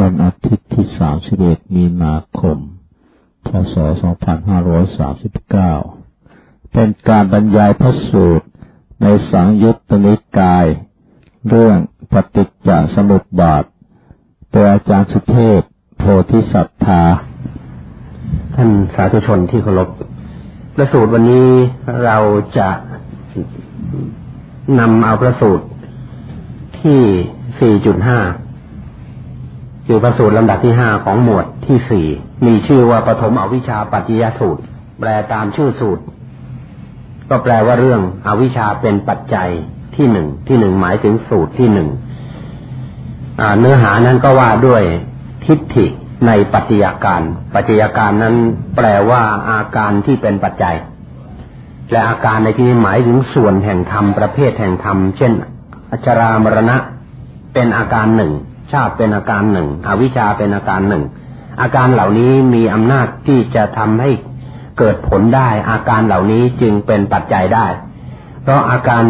วันอาทิตย์ที่ 31 มีนาคม พศ 2539 เป็นการบรรยายพระสูตรในสังยุตตนิกาย เรื่องปฏิจจสมุปบาทโดยอาจารย์สุเทพโพธิสัตธา ท่านสาธุชนที่เคารพประสูตรวันนี้เราจะนำเอาประสูตรที่ 4.5 คือพระสูตรลำดับที่ห้าของหมวดที่สี่มีชื่อว่าปฐมอวิชชาปัจจยสูตร แปลตามชื่อสูตร ก็แปลว่าเรื่องอวิชชาเป็นปัจจัยที่หนึ่งที่หนึ่งหมายถึงสูตรที่หนึ่งเนื้อหานั้นก็ว่าด้วยทิฏฐิในปัจจัยการ ปัจจัยการนั้นแปลว่าอาการที่เป็นปัจจัย และอาการในที่นี้หมายถึงส่วนแห่งธรรมประเภทแห่งธรรมเช่น อจรามรณะเป็นอาการหนึ่ง ชาติเป็นอาการหนึ่ง อวิชชาเป็นอาการหนึ่ง อาการเหล่านี้มีอำนาจที่จะทำให้เกิดผลได้ อาการเหล่านี้จึงเป็นปัจจัยได้ เพราะอาการ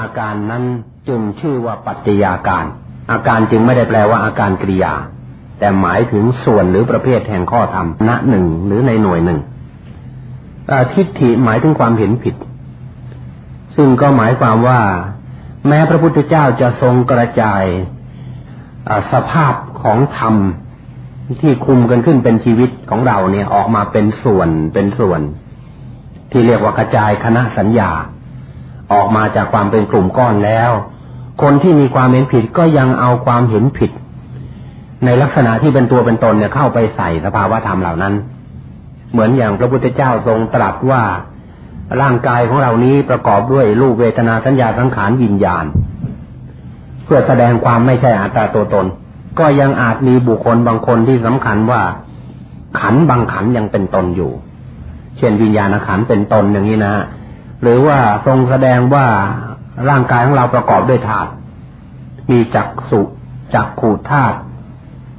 อาการนั้นจึงชื่อว่าปัจจัยาการ อาการจึงไม่ได้แปลว่าอาการกริยา แต่หมายถึงส่วนหรือประเภทแห่งข้อธรรมณหนึ่งหรือในหน่วยหนึ่งทิฏฐิหมายถึงความเห็นผิด ซึ่งก็หมายความว่า แม้พระพุทธเจ้าจะทรงกระจาย สภาพของธรรมที่คุมกันขึ้นเป็นชีวิตของเราเนี่ยออกมาเป็นส่วนเป็นส่วน ที่เรียกว่ากระจายคณะสัญญา ออกมาจากความเป็นกลุ่มก้อนแล้ว คนที่มีความเห็นผิดก็ยังเอาความเห็นผิด ในลักษณะที่เป็นตัวเป็นตนเนี่ยเข้าไปใส่สภาวะธรรมเหล่านั้น เหมือนอย่างพระพุทธเจ้าทรงตรัสว่าร่างกายของเรานี้ประกอบด้วยรูปเวทนาสัญญาสังขารวิญญาณ พื่อแสดงความไม่ใช่อัตตาตัวตน ก็ยังอาจมีบุคคลบางคนที่สำคัญว่า ขันบางขันยังเป็นตนอยู่ เช่นวิญญาณขันเป็นตนอย่างนี้นะหรือว่าทรงแสดงว่าร่างกายของเราประกอบด้วยธาตุมีจักสุจักขูธาตุ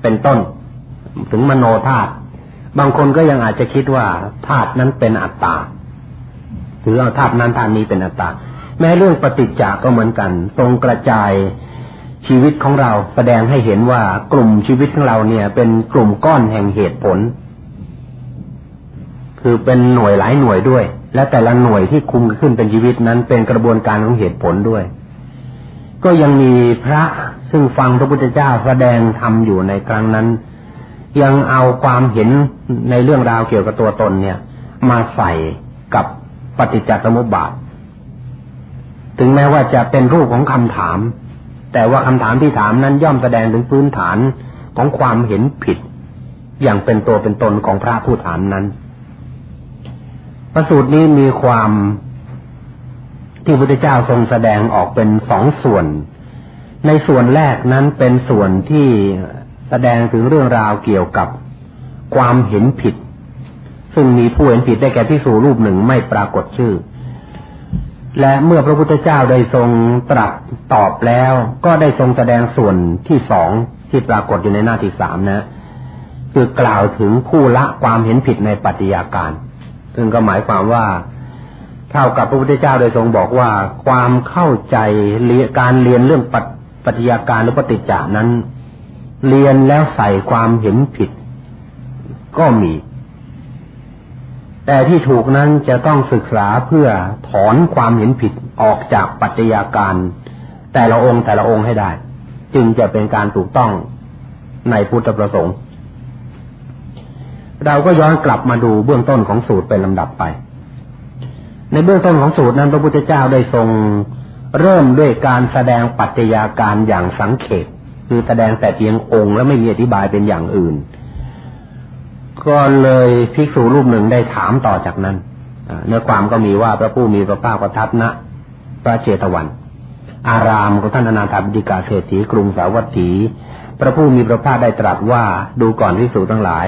เป็นต้น ถึงมโนธาตุบางคนก็ยังอาจจะคิดว่าธาตุนั้นเป็นอัตตาถือเอาธาตุนั้นธาตุนี้เป็นอัตตาแม้เรื่องปฏิจจาก็เหมือนกัน ทรงกระจาย ชีวิตของเราแสดงให้เห็นว่ากลุ่มชีวิตของเราเนี่ย เป็นกลุ่มก้อนแห่งเหตุผล คือเป็นหน่วยหลายหน่วยด้วย และแต่ละหน่วยที่คุมขึ้นเป็นชีวิตนั้นเป็นกระบวนการของเหตุผลด้วย ก็ยังมีพระซึ่งฟังพระพุทธเจ้าแสดงธรรมอยู่ในครั้งนั้น ยังเอาความเห็นในเรื่องราวเกี่ยวกับตัวตนเนี่ย มาใส่กับปฏิจจสมุปบาท ถึงแม้ว่าจะเป็นรูปของคำถาม แต่ว่าคำถามที่ถามนั้นย่อมแสดงถึงพื้นฐานของความเห็นผิด อย่างเป็นตัวเป็นตนของพระผู้ถามนั้น ประสูตรนี้มีความที่พระพุทธเจ้าทรงแสดงออกเป็นสองส่วน ในส่วนแรกนั้นเป็นส่วนที่แสดงถึงเรื่องราวเกี่ยวกับความเห็นผิด ซึ่งมีผู้เห็นผิดได้แก่พิสูรูปหนึ่งไม่ปรากฏชื่อ และเมื่อพระพุทธเจ้าได้ทรงตรัสตอบแล้ว ก็ได้ทรงแสดงส่วนที่สองที่ปรากฏอยู่ในหน้าที่สามนะ คือกล่าวถึงผู้ละความเห็นผิดในปฏิยาการ ซึ่งก็หมายความว่า เท่ากับพระพุทธเจ้าได้ทรงบอกว่า ความเข้าใจการเรียนเรื่องปฏิยาการหรือปฏิจจานั้น เรียนแล้วใส่ความเห็นผิด ก็มี แต่ที่ถูกนั้นจะต้องศึกษาเพื่อถอนความเห็นผิดออกจากปัจจัยาการ แต่ละองค์แต่ละองค์ให้ได้ จึงจะเป็นการถูกต้องในพุทธประสงค์ เราก็ย้อนกลับมาดูเบื้องต้นของสูตรเป็นลำดับไป ในเบื้องต้นของสูตรนั้นพระพุทธเจ้าได้ทรงเริ่มด้วยการแสดงปัจจัยาการอย่างสังเขปคือแสดงแต่เพียงองค์และไม่มีอธิบายเป็นอย่างอื่น ก็เลยภิกษุรูปหนึ่งได้ถามต่อจากนั้นเนื้อความก็มีว่าพระผู้มีพระภาคประทับณพระเจตวัน อารามของท่านอนาถบิฎกาเศรษฐีกรุงสาวัตถี พระผู้มีพระภาคได้ตรัสว่าดูก่อนภิกษุทั้งหลาย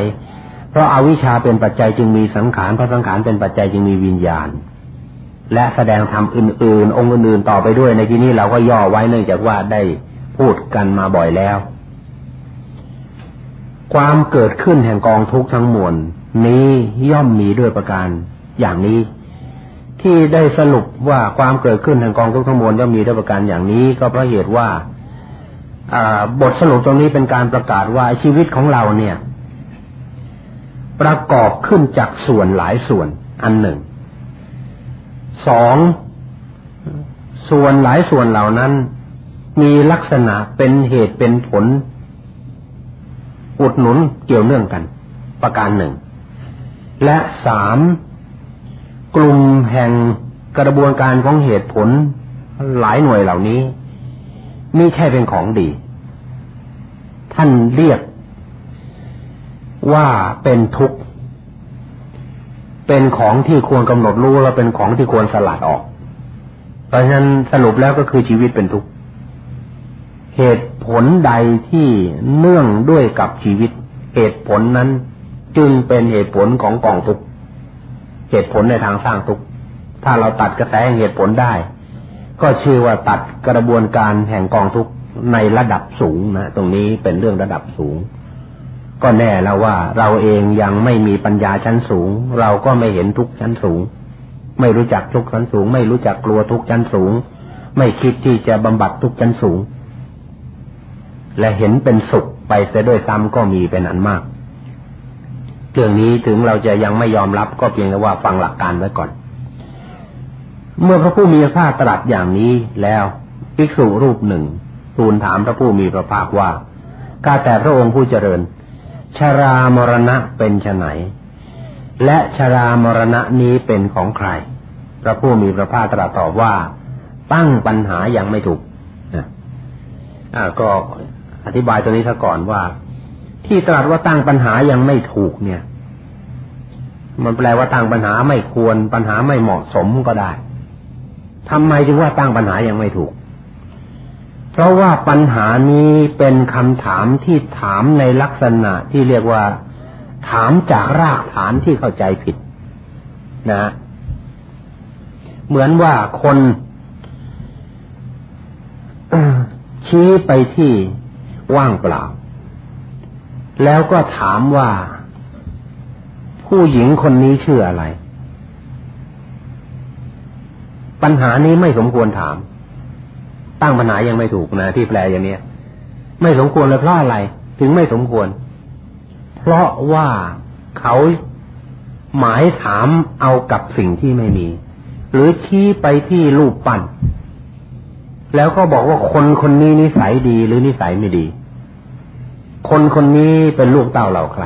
เพราะอาวิชชาเป็นปัจจัยจึงมีสังขารเพราะสังขารเป็นปัจจัยจึงมีวิญญาณ และแสดงธรรมอื่น ๆ องค์อื่นๆต่อไปด้วยในที่นี้เราก็ย่อไว้เนื่องจากว่าได้พูดกันมาบ่อยแล้ว ความเกิดขึ้นแห่งกองทุกข์ทั้งมวลนี้ย่อมมีด้วยประการอย่างนี้ ที่ได้สรุปว่าความเกิดขึ้นแห่งกองทุกข์ทั้งมวลย่อมมีด้วยประการอย่างนี้ ก็เพราะเหตุว่าบทสรุปตรงนี้เป็นการประกาศว่าชีวิตของเราเนี่ย ประกอบขึ้นจากส่วนหลายส่วนอันหนึ่งสองส่วนหลายส่วนเหล่านั้น มีลักษณะเป็นเหตุเป็นผล อุดหนุนเกี่ยวเนื่องกัน ประการหนึ่ง และสามกลุ่มแห่งกระบวนการของเหตุผลหลายหน่วยเหล่านี้ไม่ใช่เป็นของดี ท่านเรียกว่าเป็นทุกข์ เป็นของที่ควรกำหนดรู้และเป็นของที่ควรสลัดออก เพราะฉะนั้นสรุปแล้วก็คือชีวิตเป็นทุกข์ เหตุ ผลใดที่เนื่องด้วยกับชีวิต เหตุผลนั้น จึงเป็นเหตุผลของกองทุกเหตุผลในทางสร้างทุกถ้าเราตัดกระแสเหตุผลได้ ก็ชื่อว่าตัดกระบวนการแห่งกองทุกในระดับสูงนะตรงนี้เป็นเรื่องระดับสูง ก็แน่แล้วว่าเราเองยังไม่มีปัญญาชั้นสูง เราก็ไม่เห็นทุกชั้นสูง ไม่รู้จักทุกชั้นสูง ไม่รู้จักกลัวทุกชั้นสูง ไม่คิดที่จะบำบัดทุกชั้นสูง และเห็นเป็นสุขไปเสียด้วยซ้ำก็มีเป็นอันมากเรื่องนี้ถึงเราจะยังไม่ยอมรับก็เพียงแต่ว่าฟังหลักการไว้ก่อน เมื่อพระผู้มีพระภาคตรัสอย่างนี้แล้วภิกษุรูปหนึ่งทูลถามพระผู้มีพระภาคว่าก้าแต่พระองค์ผู้เจริญ ชรามรณะเป็นไนและชรามรณะนี้เป็นของใคร พระผู้มีพระภาคตรัสตอบว่า ตั้งปัญหายังไม่ถูกนะอ่าก็ อธิบายตัวนี้ซะก่อนว่า ที่ตรัสว่าตั้งปัญหายังไม่ถูกเนี่ย มันแปลว่าตั้งปัญหาไม่ควรปัญหาไม่เหมาะสมก็ได้ทำไมจึงว่าตั้งปัญหายังไม่ถูก เพราะว่าปัญหานี้เป็นคำถามที่ถามในลักษณะที่เรียกว่า ถามจากรากฐานที่เข้าใจผิด นะ เหมือนว่าคนชี้ไปที่ ว่างเปล่า แล้วก็ถามว่า ผู้หญิงคนนี้ชื่ออะไร ปัญหานี้ไม่สมควรถาม ตั้งปัญหายังไม่ถูกนะที่แปลอย่างนี้ไม่สมควรเลยเพราะอะไร ถึงไม่สมควร เพราะว่าเขาหมายถามเอากับสิ่งที่ไม่มี หรือชี้ไปที่รูปปั้นแล้วก็บอกว่าคนคนนี้นิสัยดีหรือนิสัยไม่ดี คนคนนี้เป็นลูกเต้าเราใคร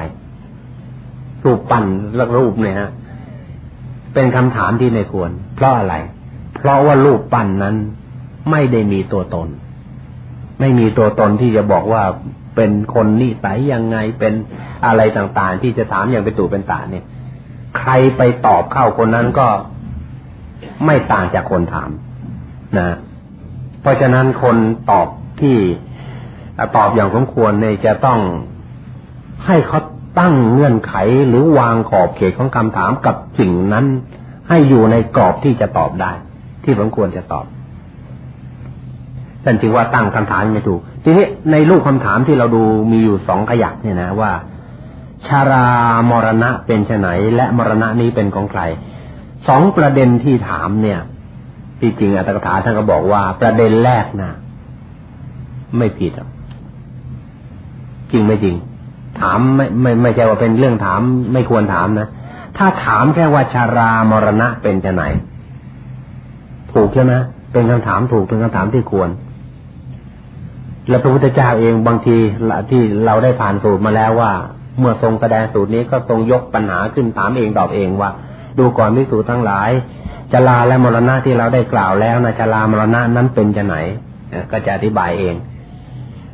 รูปปั้นและรูปเนี่ยฮะ เป็นคำถามที่ไม่ควร เพราะอะไร เพราะว่ารูปปั้นนั้นไม่ได้มีตัวตน ไม่มีตัวตนที่จะบอกว่าเป็นคนนิสัยยังไงเป็นอะไรต่างๆ ที่จะถามอย่างเป็นตู่เป็นตาเนี่ย ใครไปตอบเข้าคนนั้นก็ไม่ต่างจากคนถามนะ เพราะฉะนั้นคนตอบที่ ตอบอย่างสมควรเนี่ยจะต้องให้เขาตั้งเงื่อนไขหรือวางขอบเขตของคำถามกับสิ่งนั้น ให้อยู่ในกรอบที่จะตอบได้ ที่ผมควรจะตอบท่านจึงว่าตั้งคำถามไม่ถูก ทีนี้ในรูปคำถามที่เราดูมีอยู่สองขยักเนี่ยนะว่า ชารามรณะเป็นไนและมรณะนี้เป็นของใครสองประเด็นที่ถามเนี่ยที่จริงอัตถกถาท่านก็บอกว่าประเด็นแรกนะไม่ผิด จริงไม่จริง ถามไม่ไม่ไม่ใช่ว่าเป็นเรื่องถาม ไม่ควรถามนะถ้าถามแค่ว่าชารามรณะเป็นจะไฉนถูกใช่ไหมเป็นคำถามถูกเป็นคำถามที่ควร และพระพุทธเจ้าเองบางทีที่เราได้ผ่านสูตรมาแล้วว่า เมื่อทรงแสดงสูตรนี้ก็ทรงยกปัญหาขึ้นถามเองตอบเองว่า ดูก่อนมิสูทั้งหลายจลาและมรณะที่เราได้กล่าวแล้วนะจลามรณะนั้นเป็นจะไหนก็จะอธิบายเอง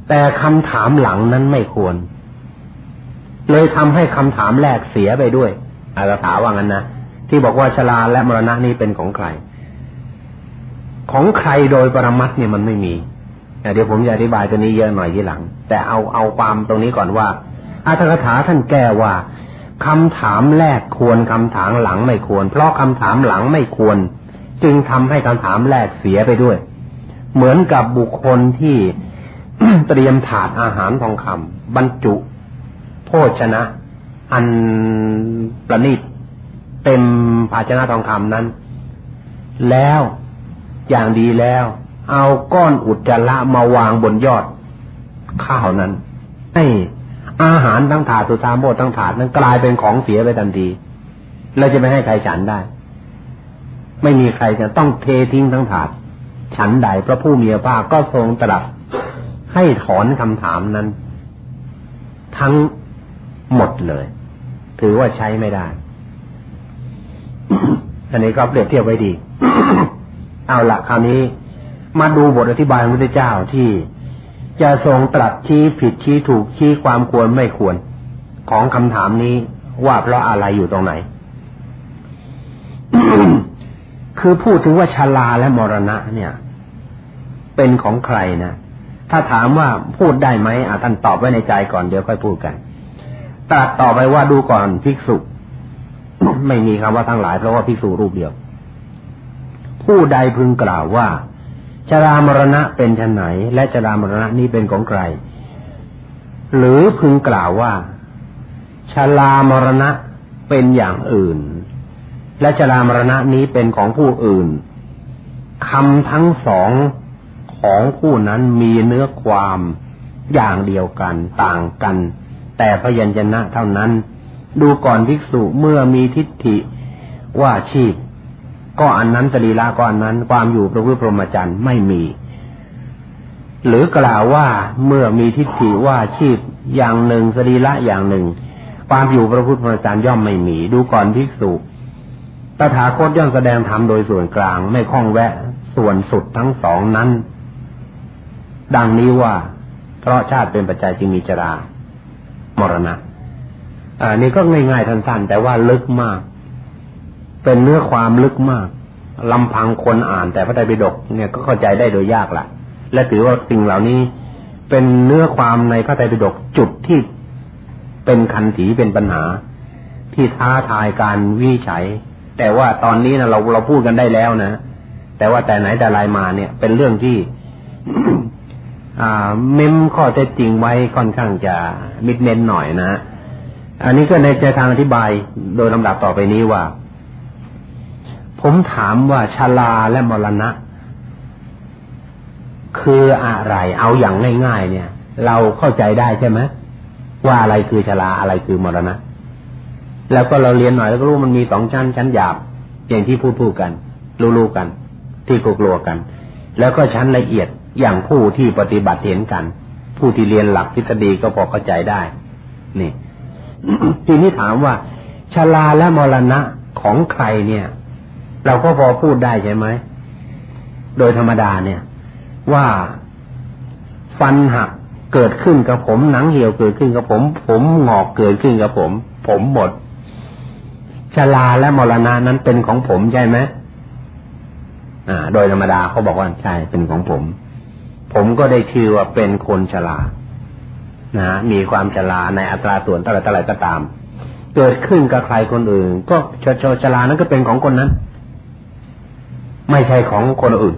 แต่คำถามหลังนั้นไม่ควร เลยทำให้คำถามแรกเสียไปด้วยอาตถาว่างั้นนะที่บอกว่าชลาและมรณะนี้เป็นของใคร ของใครโดยปรมัตเนี่ยมันไม่มีเดี๋ยวผมจะอธิบายตัวนี้เยอะหน่อยทีหลัง แต่เอาเอาความตรงนี้ก่อนว่าอาตถกถาท่านแก้ว่าคำถามแรกควรคำถามหลังไม่ควร เพราะคำถามหลังไม่ควร จึงทำให้คำถามแรกเสียไปด้วย เหมือนกับบุคคลที่ เตรียมถาดอาหารทองคำบรรจุ โภชนะ อันประณีตเต็มภาชนะทองคำนั้น แล้วอย่างดีแล้ว เอาก้อนอุจจาระมาวางบนยอด ข้าวนั้น ให้อาหารทั้งถาดสุธาโมทั้งถาดนั้นกลายเป็นของเสียไปทันทีเราจะไม่ให้ใครฉันได้ ไม่มีใครจะต้องเททิ้งทั้งถาด ฉันใดพระผู้มีพระภาคก็ทรงตรัส ให้ถอนคำถามนั้น ทั้งหมดเลย ถือว่าใช้ไม่ได้ อันนี้ก็เปรียบเทียบไว้ดี เอาละคราวนี้ มาดูบทอธิบายของพระเจ้าที่จะทรงตรัสชี้ผิดชี้ถูกชี้ความควรไม่ควร ของคำถามนี้ว่าเพราะอะไรอยู่ตรงไหน คือพูดถึงว่าชาลาและมรณะเนี่ย เป็นของใครนะ ถ้าถามว่าพูดได้ไหมอ่าท่านตอบไว้ในใจก่อนเดี๋ยวค่อยพูดกัน ตรัสต่อไปว่าดูก่อนภิกษุ ไม่มีคำว่าทั้งหลายเพราะว่าภิกษุรูปเดียว ผู้ใดพึงกล่าวว่าชรามรณะเป็นชนไหน และชรามรณะนี้เป็นของใคร หรือพึงกล่าวว่าชรามรณะเป็นอย่างอื่น และชรามรณะนี้เป็นของผู้อื่นคำทั้งสอง ของผู้นั้นมีเนื้อความอย่างเดียวกันต่างกัน แต่พยัญชนะเท่านั้น ดูก่อนภิกษุเมื่อมีทิฏฐิว่าชีพ ก็อันนั้นสรีระก็อันนั้นความอยู่ประพฤติพรหมจรรย์ไม่มี หรือกล่าวว่าเมื่อมีทิฏฐิว่าชีพอย่างหนึ่งสรีระอย่างหนึ่ง ความอยู่ประพฤติพรหมจรรย์ย่อมไม่มี ดูก่อนภิกษุตถาคตย่อมแสดงธรรมโดยส่วนกลางไม่คล้องแวะส่วนสุดทั้งสองนั้น ดังนี้ว่า เพราะชาติเป็นปัจจัยจึงมีจรามรณะอ่านี่ก็ง่ายๆสั้นๆแต่ว่าลึกมาก เป็นเนื้อความลึกมากลำพังคนอ่าน แต่พระไตรปิฎกเนี่ยก็เข้าใจได้โดยยากละและถือว่าสิ่งเหล่านี้เป็นเนื้อความในพระไตรปิฎกจุดที่เป็นคันถีเป็นปัญหา ที่ท้าทายการวิจัย แต่ว่าตอนนี้นะเราเราพูดกันได้แล้วนะแต่ว่าแต่ไหนแต่ไรมาเนี่ย เป็นเรื่องที่ เมมข้อเท็จจริงไว้ค่อนข้างจะมิดเน้นหน่อยนะ อันนี้ก็ในใจทางอธิบายโดยลำดับต่อไปนี้ว่า ผมถามว่าชาลาและมรณะ คืออะไร เอาอย่างง่ายๆ เนี่ย เราเข้าใจได้ใช่ไหมว่าอะไรคือชาลาอะไรคือมรณะ แล้วก็เราเรียนหน่อยแล้วก็รู้มันมีสองชั้นชั้นหยาบอย่างที่พูดพูดกัน รู้ๆกัน ที่กลัวกัน แล้วก็ชั้นละเอียด อย่างผู้ที่ปฏิบัติเห็นกัน ผู้ที่เรียนหลักทฤษฎีก็พอเข้าใจได้ นี่ทีนี้ถามว่าชาลาและมรณะของใครเนี่ย เราก็พอพูดได้ใช่ไหม โดยธรรมดาเนี่ย ว่าฟันหักเกิดขึ้นกับผมหนังเหี่ยวเกิดขึ้นกับผม ผมหงอกเกิดขึ้นกับผม ผมหมดชลาและมรณะนั้นเป็นของผมใช่ไหมอ่า โดยธรรมดาเขาบอกว่าใช่เป็นของผม ผมก็ได้ชื่อว่าเป็นคนชลานะมีความชลาในอัตราส่วนเท่าไรเท่าไรก็ตาม เกิดขึ้นกับใครคนอื่น ก็ชชชลานั้นก็เป็นของคนนั้น ไม่ใช่ของคนอื่น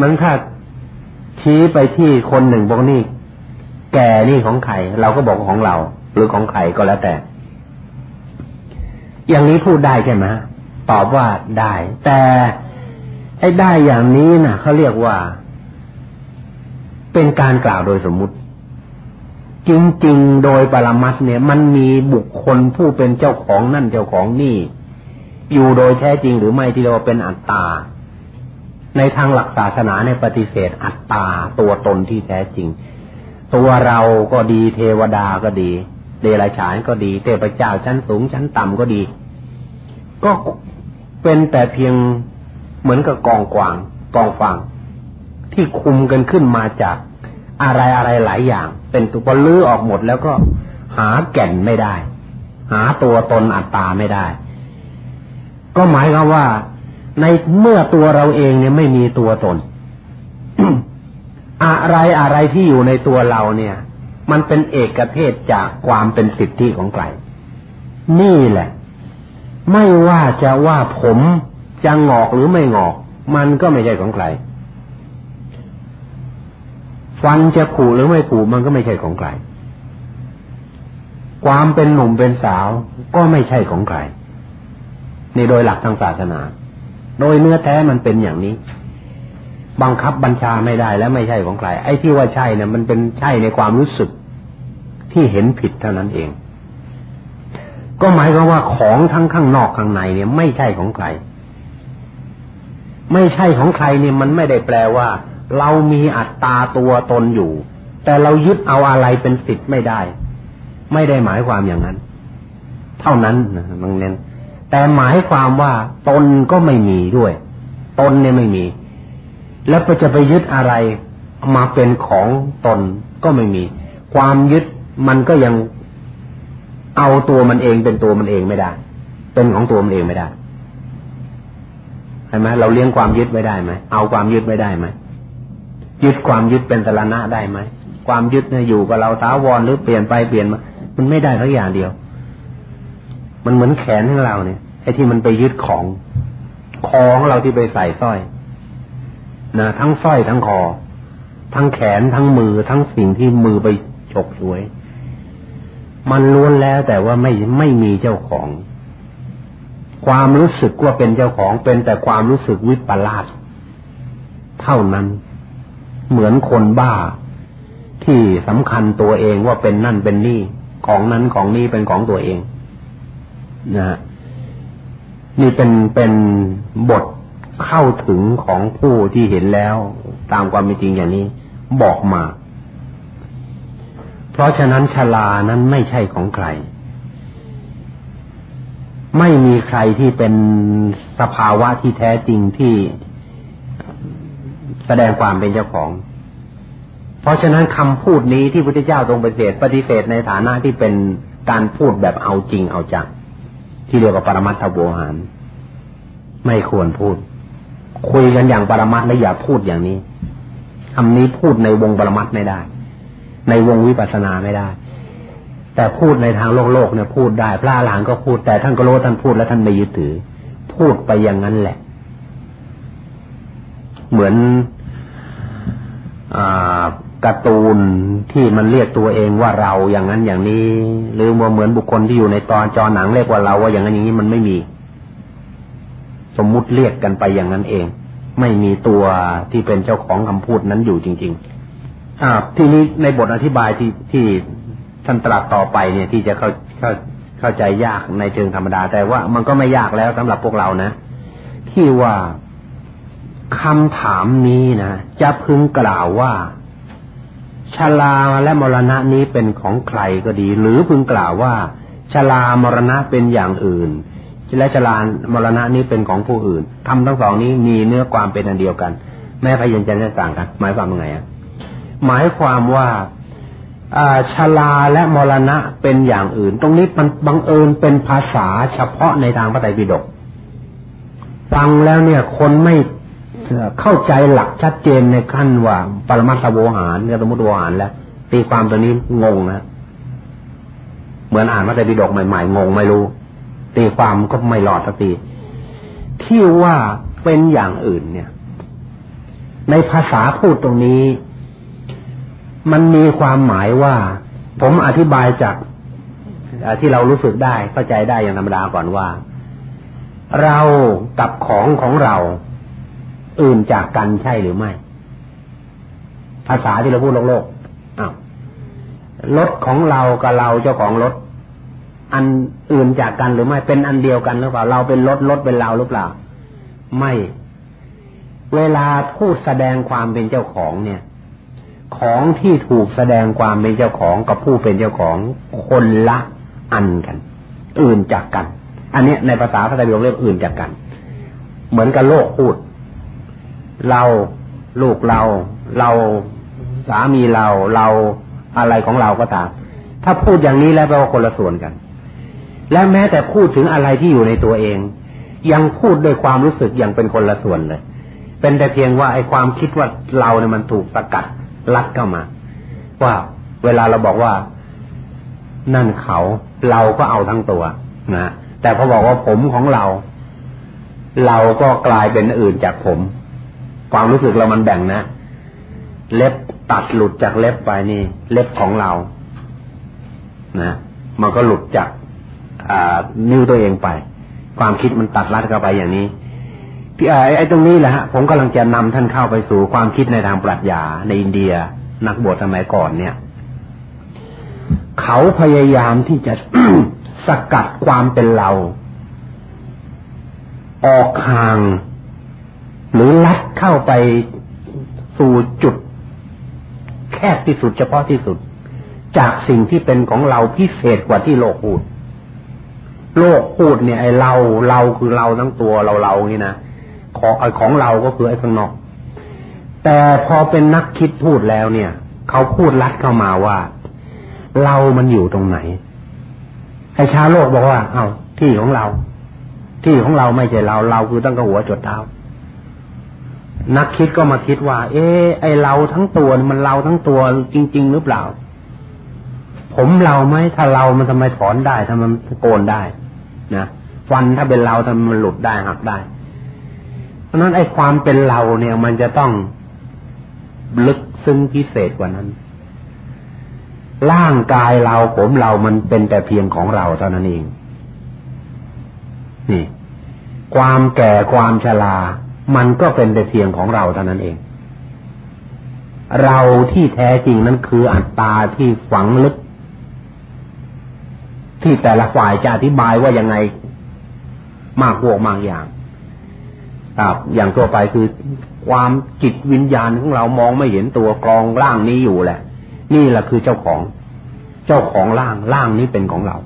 มันถ้าชี้ไปที่คนหนึ่งบอกนี่แก่นี่ของใครเราก็บอกของเรา หรือของใครก็แล้วแต่ อย่างนี้พูดได้ใช่ไหมตอบว่าได้ แต่ ไอ้ได้อย่างนี้นะ่ะเขาเรียกว่า เป็นการกล่าวโดยสมมุติ จริงๆ โดยปรมัตเนี่ย มันมีบุคคลผู้เป็นเจ้าของนั่นเจ้าของนี่ อยู่โดยแท้จริงหรือไม่ที่เรียกว่าเป็นอัตตา ในทางหลักศาสนาในปฏิเสธอัตตาตัวตนที่แท้จริง ตัวเราก็ดีเทวดาก็ดีเดรัจฉานก็ดีเทพเจ้าชั้นสูงชั้นต่ำก็ดี ก็เป็นแต่เพียง เหมือนกับกองกวางกองฟางที่คุมกันขึ้นมาจากอะไรอะไรหลายอย่าง เป็นตัวลื้อออกหมดแล้วก็หาแก่นไม่ได้ หาตัวตนอัตตาไม่ได้ ก็หมายความว่า ในเมื่อตัวเราเองเนี่ยไม่มีตัวตน อะไรอะไรที่อยู่ในตัวเราเนี่ย มันเป็นเอกเทศจากความเป็นสิทธิของใครนี่แหละ ไม่ว่าจะว่าผม จะงอกหรือไม่งอก มันก็ไม่ใช่ของใคร ฟันจะผูหรือไม่ผูมันก็ไม่ใช่ของใคร ความเป็นหนุ่มเป็นสาวก็ไม่ใช่ของใครในโดยหลักทางศาสนา โดยเนื้อแท้มันเป็นอย่างนี้ บังคับบัญชาไม่ได้และไม่ใช่ของใคร ไอ้ที่ว่าใช่นี่ยมันเป็นใช่ในความรู้สึกที่เห็นผิดเท่านั้นเอง ก็หมายความว่าของทั้งข้างนอกข้างในเนี่ยไม่ใช่ของใคร ไม่ใช่ของใครเนี่ยมันไม่ได้แปลว่า เรามีอัตตาตัวตนอยู่ แต่เรายึดเอาอะไรเป็นสิทธิ์ไม่ได้ ไม่ได้หมายความอย่างนั้น เท่านั้นนะบางเน้นแต่หมายความว่าตนก็ไม่มีด้วย ตนเนี่ยไม่มี แล้วจะไปยึดอะไรมาเป็นของตนก็ไม่มี ความยึดมันก็ยังเอาตัวมันเองเป็นตัวมันเองไม่ได้ เป็นของตัวมันเองไม่ได้ เห็นไหมเราเลี้ยงความยึดไม่ได้ไหมเอาความยึดไม่ได้ไหมยึดความยึดเป็นสารณะได้ไหมความยึดเนี่ยอยู่กับเราท้าวรหรือเปลี่ยนไปเปลี่ยนมา มันไม่ได้ทั้งอย่างเดียว มันเหมือนแขนของเราเนี่ยไอ้ที่มันไปยึดของคอของเราที่ไปใส่สร้อยนะทั้งสร้อยทั้งคอ ทั้งแขนทั้งมือทั้งสิ่งที่มือไปฉกฉวย มันล้วนแล้วแต่ว่าไม่ไม่มีเจ้าของ ความรู้สึกว่าเป็นเจ้าของเป็นแต่ความรู้สึกวิปลาสเท่านั้น เหมือนคนบ้า ที่สำคัญตัวเองว่าเป็นนั่นเป็นนี่ของนั้นของนี้เป็นของตัวเองนะนี่เป็นเป็นบทเข้าถึงของผู้ที่เห็นแล้วตามความเป็นจริงอย่างนี้บอกมา เพราะฉะนั้นชลานั้นไม่ใช่ของใคร ไม่มีใครที่เป็นสภาวะที่แท้จริงที่แสดงความเป็นเจ้าของ เพราะฉะนั้นคำพูดนี้ที่พระพุทธเจ้าทรงปฏิเสธ ปฏิเสธในฐานะที่เป็นการพูดแบบเอาจริงเอาจังที่เรียกว่าปรมัตถโวหาร ไม่ควรพูด คุยกันอย่างปรมัตถ์และอย่าพูดอย่างนี้คำนี้พูดในวงปรมัตถ์ไม่ได้ ในวงวิปัสสนาไม่ได้ แต่พูดในทางโลกโลกเนี่ยพูดได้ พระหลานก็พูดแต่ท่านก็รู้ท่านพูดแล้วท่านไม่ยึดถือ พูดไปอย่างนั้นแหละ เหมือนการ์ตูนที่มันเรียกตัวเองว่าเราอย่างนั้นอย่างนี้ หรือว่าเหมือนบุคคลที่อยู่ในตอนจอหนังเรียกว่าเราว่าอย่างนั้นอย่างนี้มันไม่มี สมมุติเรียกกันไปอย่างนั้นเอง ไม่มีตัวที่เป็นเจ้าของคำพูดนั้นอยู่จริง ๆอ่าทีนี้ในบทอธิบายที่ที่ ท่านตรัสต่อไปเนี่ยที่จะเข้าเข้าเข้าใจยากในเชิงธรรมดา แต่ว่ามันก็ไม่ยากแล้วสำหรับพวกเรานะ ที่ว่าคำถามนี้นะจะพึงกล่าวว่าชลาและมรณะนี้เป็นของใครก็ดี หรือพึงกล่าวว่าชลามรณะเป็นอย่างอื่นและชลามรณะนี้เป็นของผู้อื่นคำทั้งสองนี้มีเนื้อความเป็นอันเดียวกัน แม้พยัญชนะต่างกัน หมายความว่าไงอะหมายความว่า ชลาและมรณะเป็นอย่างอื่น ตรงนี้มันบังเอิญเป็นภาษาเฉพาะในทางพระไตรปิฎกฟังแล้วเนี่ย คนไม่เข้าใจหลักชัดเจนในขั้นว่า ปรมัตถโวหารกับสมุตโวหารแล้ว ตีความตัวนี้งงนะเหมือนอ่านพระไตรปิฎกใหม่ๆงงไม่รู้ ตีความก็ไม่หลอดสักทีที่ว่าเป็นอย่างอื่นเนี่ย ในภาษาพูดตรงนี้ มันมีความหมายว่า ผมอธิบายจากที่เรารู้สึกได้เข้าใจได้อย่างธรรมดาก่อนว่า เรากับของของเราอื่นจากกันใช่หรือไม่ ภาษาที่เราพูดโลกโลกอ้าวรถของเรากับเราเจ้าของรถอันอื่นจากกันหรือไม่เป็นอันเดียวกันหรือเปล่า เราเป็นรถรถเป็นเราหรือเปล่า ไม่ เวลาพูดแสดงความเป็นเจ้าของเนี่ย ของที่ถูกแสดงความเป็นเจ้าของกับผู้เป็นเจ้าของคนละอันกัน อื่นจากกัน อันนี้ในภาษาพระไตรปิฎกเรียกอื่นจากกัน เหมือนกับโลกพูด เราลูกเรา เราสามีเราเราอะไรของเราก็ตาม ถ้าพูดอย่างนี้แล้วแปลว่าคนละส่วนกัน และแม้แต่พูดถึงอะไรที่อยู่ในตัวเอง ยังพูดด้วยความรู้สึกอย่างเป็นคนละส่วนเลย เป็นแต่เพียงว่าไอ้ความคิดว่าเราเนี่ยมันถูกสกัด ลัดเข้ามา ว่าเวลาเราบอกว่านั่นเขาเราก็เอาทั้งตัวนะแต่พอบอกว่าผมของเรา เราก็กลายเป็นอื่นจากผม ความรู้สึกเรามันแบ่งนะ เล็บตัดหลุดจากเล็บไปนี่ เล็บของเรา นะมันก็หลุดจากนิ้วตัวเองไป ความคิดมันตัดลัดเข้าไปอย่างนี้ พี่ไอ้ตรงนี้แหละฮะผมกำลังจะนำท่านเข้าไปสู่ความคิดในทางปรัชญาในอินเดีย นักบวชสมัยก่อนเนี่ย เขาพยายามที่จะสกัดความเป็นเรา ออกห่าง หรือลัดเข้าไปสู่จุด แคบที่สุดเฉพาะที่สุด จากสิ่งที่เป็นของเราพิเศษกว่าที่โลกพูดโลกพูดเนี่ยไอเราเราคือเราทั้งตัวเราเรานี่นะ ของไอของเราก็คือไอ้ข้างนอก แต่พอเป็นนักคิดพูดแล้วเนี่ย เขาพูดลัดเข้ามาว่า เรามันอยู่ตรงไหน ไอ้ชาโลกบอกว่า เอา้าที่ของเรา ที่ของเราไม่ใช่เรา เราคือตั้งกระหัวจดเท้านักคิดก็มาคิดว่า เอ๊ไอเราทั้งตัวมันเราทั้งตัวจริง ๆ หรือเปล่า ผมเราไหมถ้าเรามันทำไมถอนได้ทำไมมันโกนได้นะฟันถ้าเป็นเราทำไมมันหลุดได้หักได้ ราะนั้นไอ้ความเป็นเราเนี่ยมันจะต้องลึกซึ้งพิเศษกว่านั้น ร่างกายเราผมเรามันเป็นแต่เพียงของเราเท่านั้นเอง นี่ ความแก่ความชรา มันก็เป็นแต่เพียงของเราเท่านั้นเอง เราที่แท้จริงนั้นคืออัตตาที่ฝังลึก ที่แต่ละฝ่ายจะอธิบายว่ายังไง มากพวกมากอย่าง ครับอย่างทั่วไปคือความจิตวิญญาณของเรามองไม่เห็นตัวกรองร่างนี้อยู่แหละ นี่แหละคือเจ้าของ เจ้าของร่างร่างนี้เป็นของเรา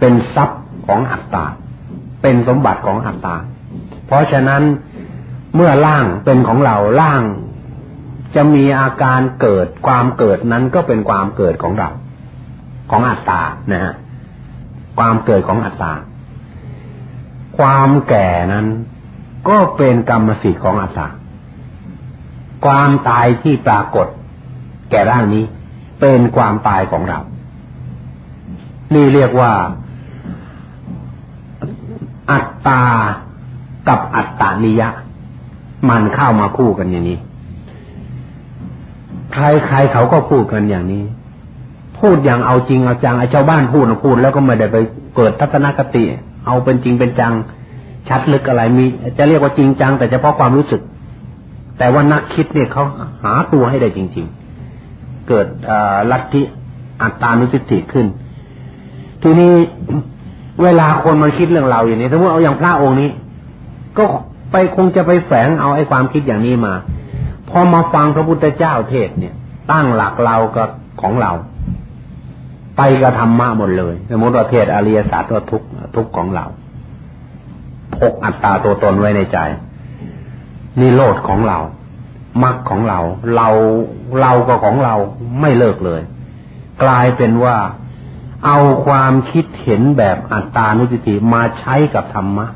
เป็นทรัพย์ของอัตตา เป็นสมบัติของอัตตา เพราะฉะนั้นเมื่อร่างเป็นของเราร่างจะมีอาการเกิดความเกิดนั้นก็เป็นความเกิดของเรา ของอัตตานะฮะความเกิดของอัตตา ความแก่นั้น ก็เป็นกรรมสิทธิ์ของอัตตาความตายที่ปรากฏ แก่ร่างนี้ เป็นความตายของเรา นี่เรียกว่า อัตตากับอัตตานิยะ มันเข้ามาคู่กันอย่างนี้ ใครๆเขาก็พูดกันอย่างนี้ พูดอย่างเอาจริงเอาจังไอ้ชาวบ้านพูดนะพูดแล้วก็ไม่ได้ไปเกิดทัศนคติ เอาเป็นจริงเป็นจัง ชัดลึกอะไรมี จะเรียกว่าจริงจัง แต่เฉพาะความรู้สึก แต่ว่านักคิดเนี่ยเขาหาตัวให้ได้จริง ๆ เกิดลัทธิอัตตานุสิทธิขึ้น ทีนี้เวลาคนมันคิดเรื่องเราอย่างนี้สมมติเอาอย่างพระองค์นี้ ก็ไปคงจะไปแฝงเอาไอ้ความคิดอย่างนี้มา พอมาฟังพระพุทธเจ้าเทศเนี่ย ตั้งหลักเรากับของเรา ไปกับธรรมะหมดเลย สมมติว่าเทศอริยสัจว่าทุกทุกของเรา พกอัตตาตัวตนไว้ในใจ นี่โลดของเรามรรคของเรา เราเราก็ของเราไม่เลิกเลย กลายเป็นว่าเอาความคิดเห็นแบบอัตตานุสติมาใช้กับธรรมะ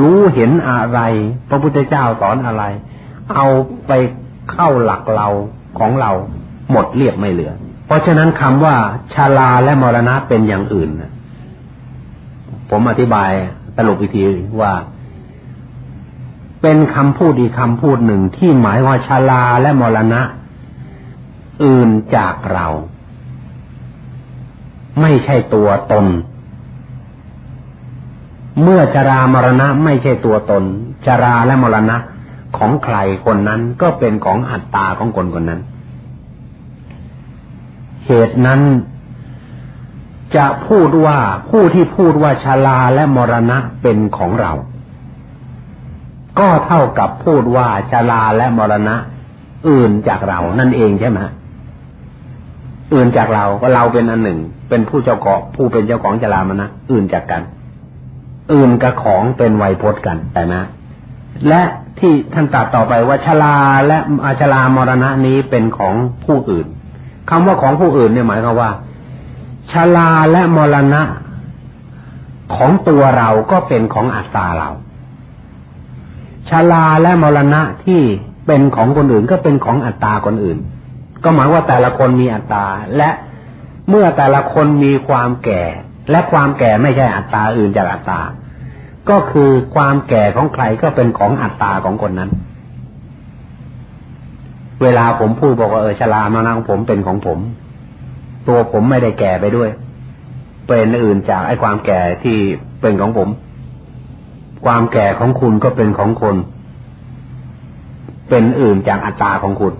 รู้เห็นอะไร พระพุทธเจ้าสอนอะไร เอาไปเข้าหลักเราของเราหมดเรียบไม่เหลือ เพราะฉะนั้นคำว่าชาลาและมรณะเป็นอย่างอื่นผมอธิบาย สรุปอีกทีว่า เป็นคำพูดอีกคำพูดหนึ่งที่หมายว่าชาลาและมรณะ อื่นจากเรา ไม่ใช่ตัวตน เมื่อจรามรณะไม่ใช่ตัวตนจราและมรณะของใครคนนั้นก็เป็นของอัตตาของคนคนนั้น เหตุนั้น จะพูดว่าผู้ที่พูดว่าชาลาและมรณะเป็นของเรา ก็เท่ากับพูดว่าชาลาและมรณะ อื่นจากเรานั่นเองใช่ไหมอื่นจากเราก็เราเป็นอันหนึ่ง เป็นผู้เจ้าเกาะผู้เป็นเจ้าของชาลามนะอื่นจากกัน อื่นกับของเป็นไวยพจน์กันแต่นะ และที่ท่านตรัสต่อไปว่าชาลาและอาชาลามรณะนี้เป็นของผู้อื่นคำว่าของผู้อื่นเนี่ยหมายความว่า ชาลาและมรณะ ของตัวเราก็เป็นของอัตตาเราชาลาและมรณะที่เป็นของคนอื่นก็เป็นของอัตตาคนอื่น ก็หมายว่าแต่ละคนมีอัตตาและเมื่อแต่ละคนมีความแก่ และความแก่ไม่ใช่อัตตาอื่นจากอัตตา ก็คือความแก่ของใครก็เป็นของอัตตาของคนนั้น เวลาผมพูดบอกว่าเออชรามานะของผมเป็นของผม ตัวผมไม่ได้แก่ไปด้วย เป็นอื่นจากไอ้ความแก่ที่เป็นของผม ความแก่ของคุณก็เป็นของคน เป็นอื่นจากอัตตาของคุณ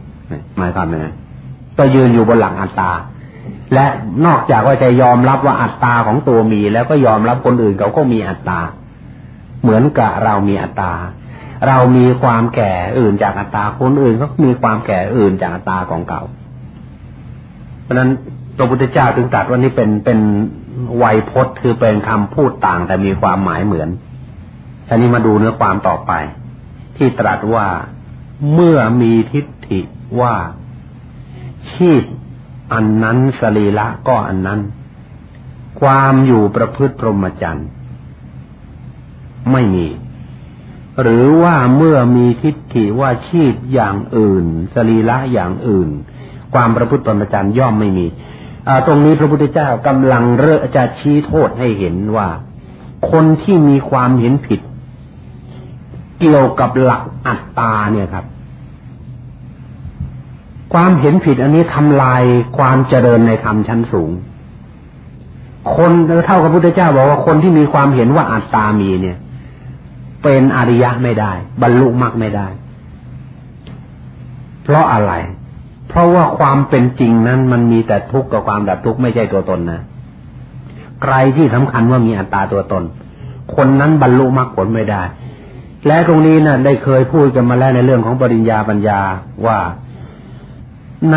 หมายความว่าไงก็ยืนอยู่บนหลักอัตตา และนอกจากว่าจะยอมรับว่าอัตตาของตัวมี แล้วก็ยอมรับคนอื่นเขาก็มีอัตตา เหมือนกับเรามีอัตตา เรามีความแก่อื่นจากอัตตาคนอื่นก็มีความแก่อื่นจากอัตตาของเก่า เพราะนั้น พระพุทธเจ้าถึงตรัสว่านี่เป็นเป็นไวยพจน์คือเป็นคำพูดต่างแต่มีความหมายเหมือนอันนี้มาดูเนื้อความต่อไป ที่ตรัสว่าเมื่อมีทิฏฐิว่าชีพอันนั้นสรีละก็อันนั้น ความอยู่ประพฤติพรหมจรรย์ไม่มี หรือว่าเมื่อมีทิฏฐิว่าชีพอย่างอื่น สรีละอย่างอื่น ความประพฤติพรหมจรรย์ย่อมไม่มี ตรงนี้พระพุทธเจ้ากำลังเริ่จะชี้โทษให้เห็นว่า คนที่มีความเห็นผิด เกี่ยวกับหลักอัตตาเนี่ยครับ ความเห็นผิดอันนี้ทำลายความเจริญในธรรมชั้นสูง คนเท่ากับพุทธเจ้าบอกว่าคนที่มีความเห็นว่าอัตตามีเนี่ย เป็นอริยะไม่ได้ บรรลุมรรคไม่ได้ เพราะอะไร เพราะว่าความเป็นจริงนั้นมันมีแต่ทุกข์กับความดับทุกข์ไม่ใช่ตัวตนนะใครที่สำคัญว่ามีอัตตาตัวตน คนนั้นบรรลุมรรคผลไม่ได้ และตรงนี้นะ่ะ ได้เคยพูดกันมาแล้วในเรื่องของปริญญาปัญญาว่าใน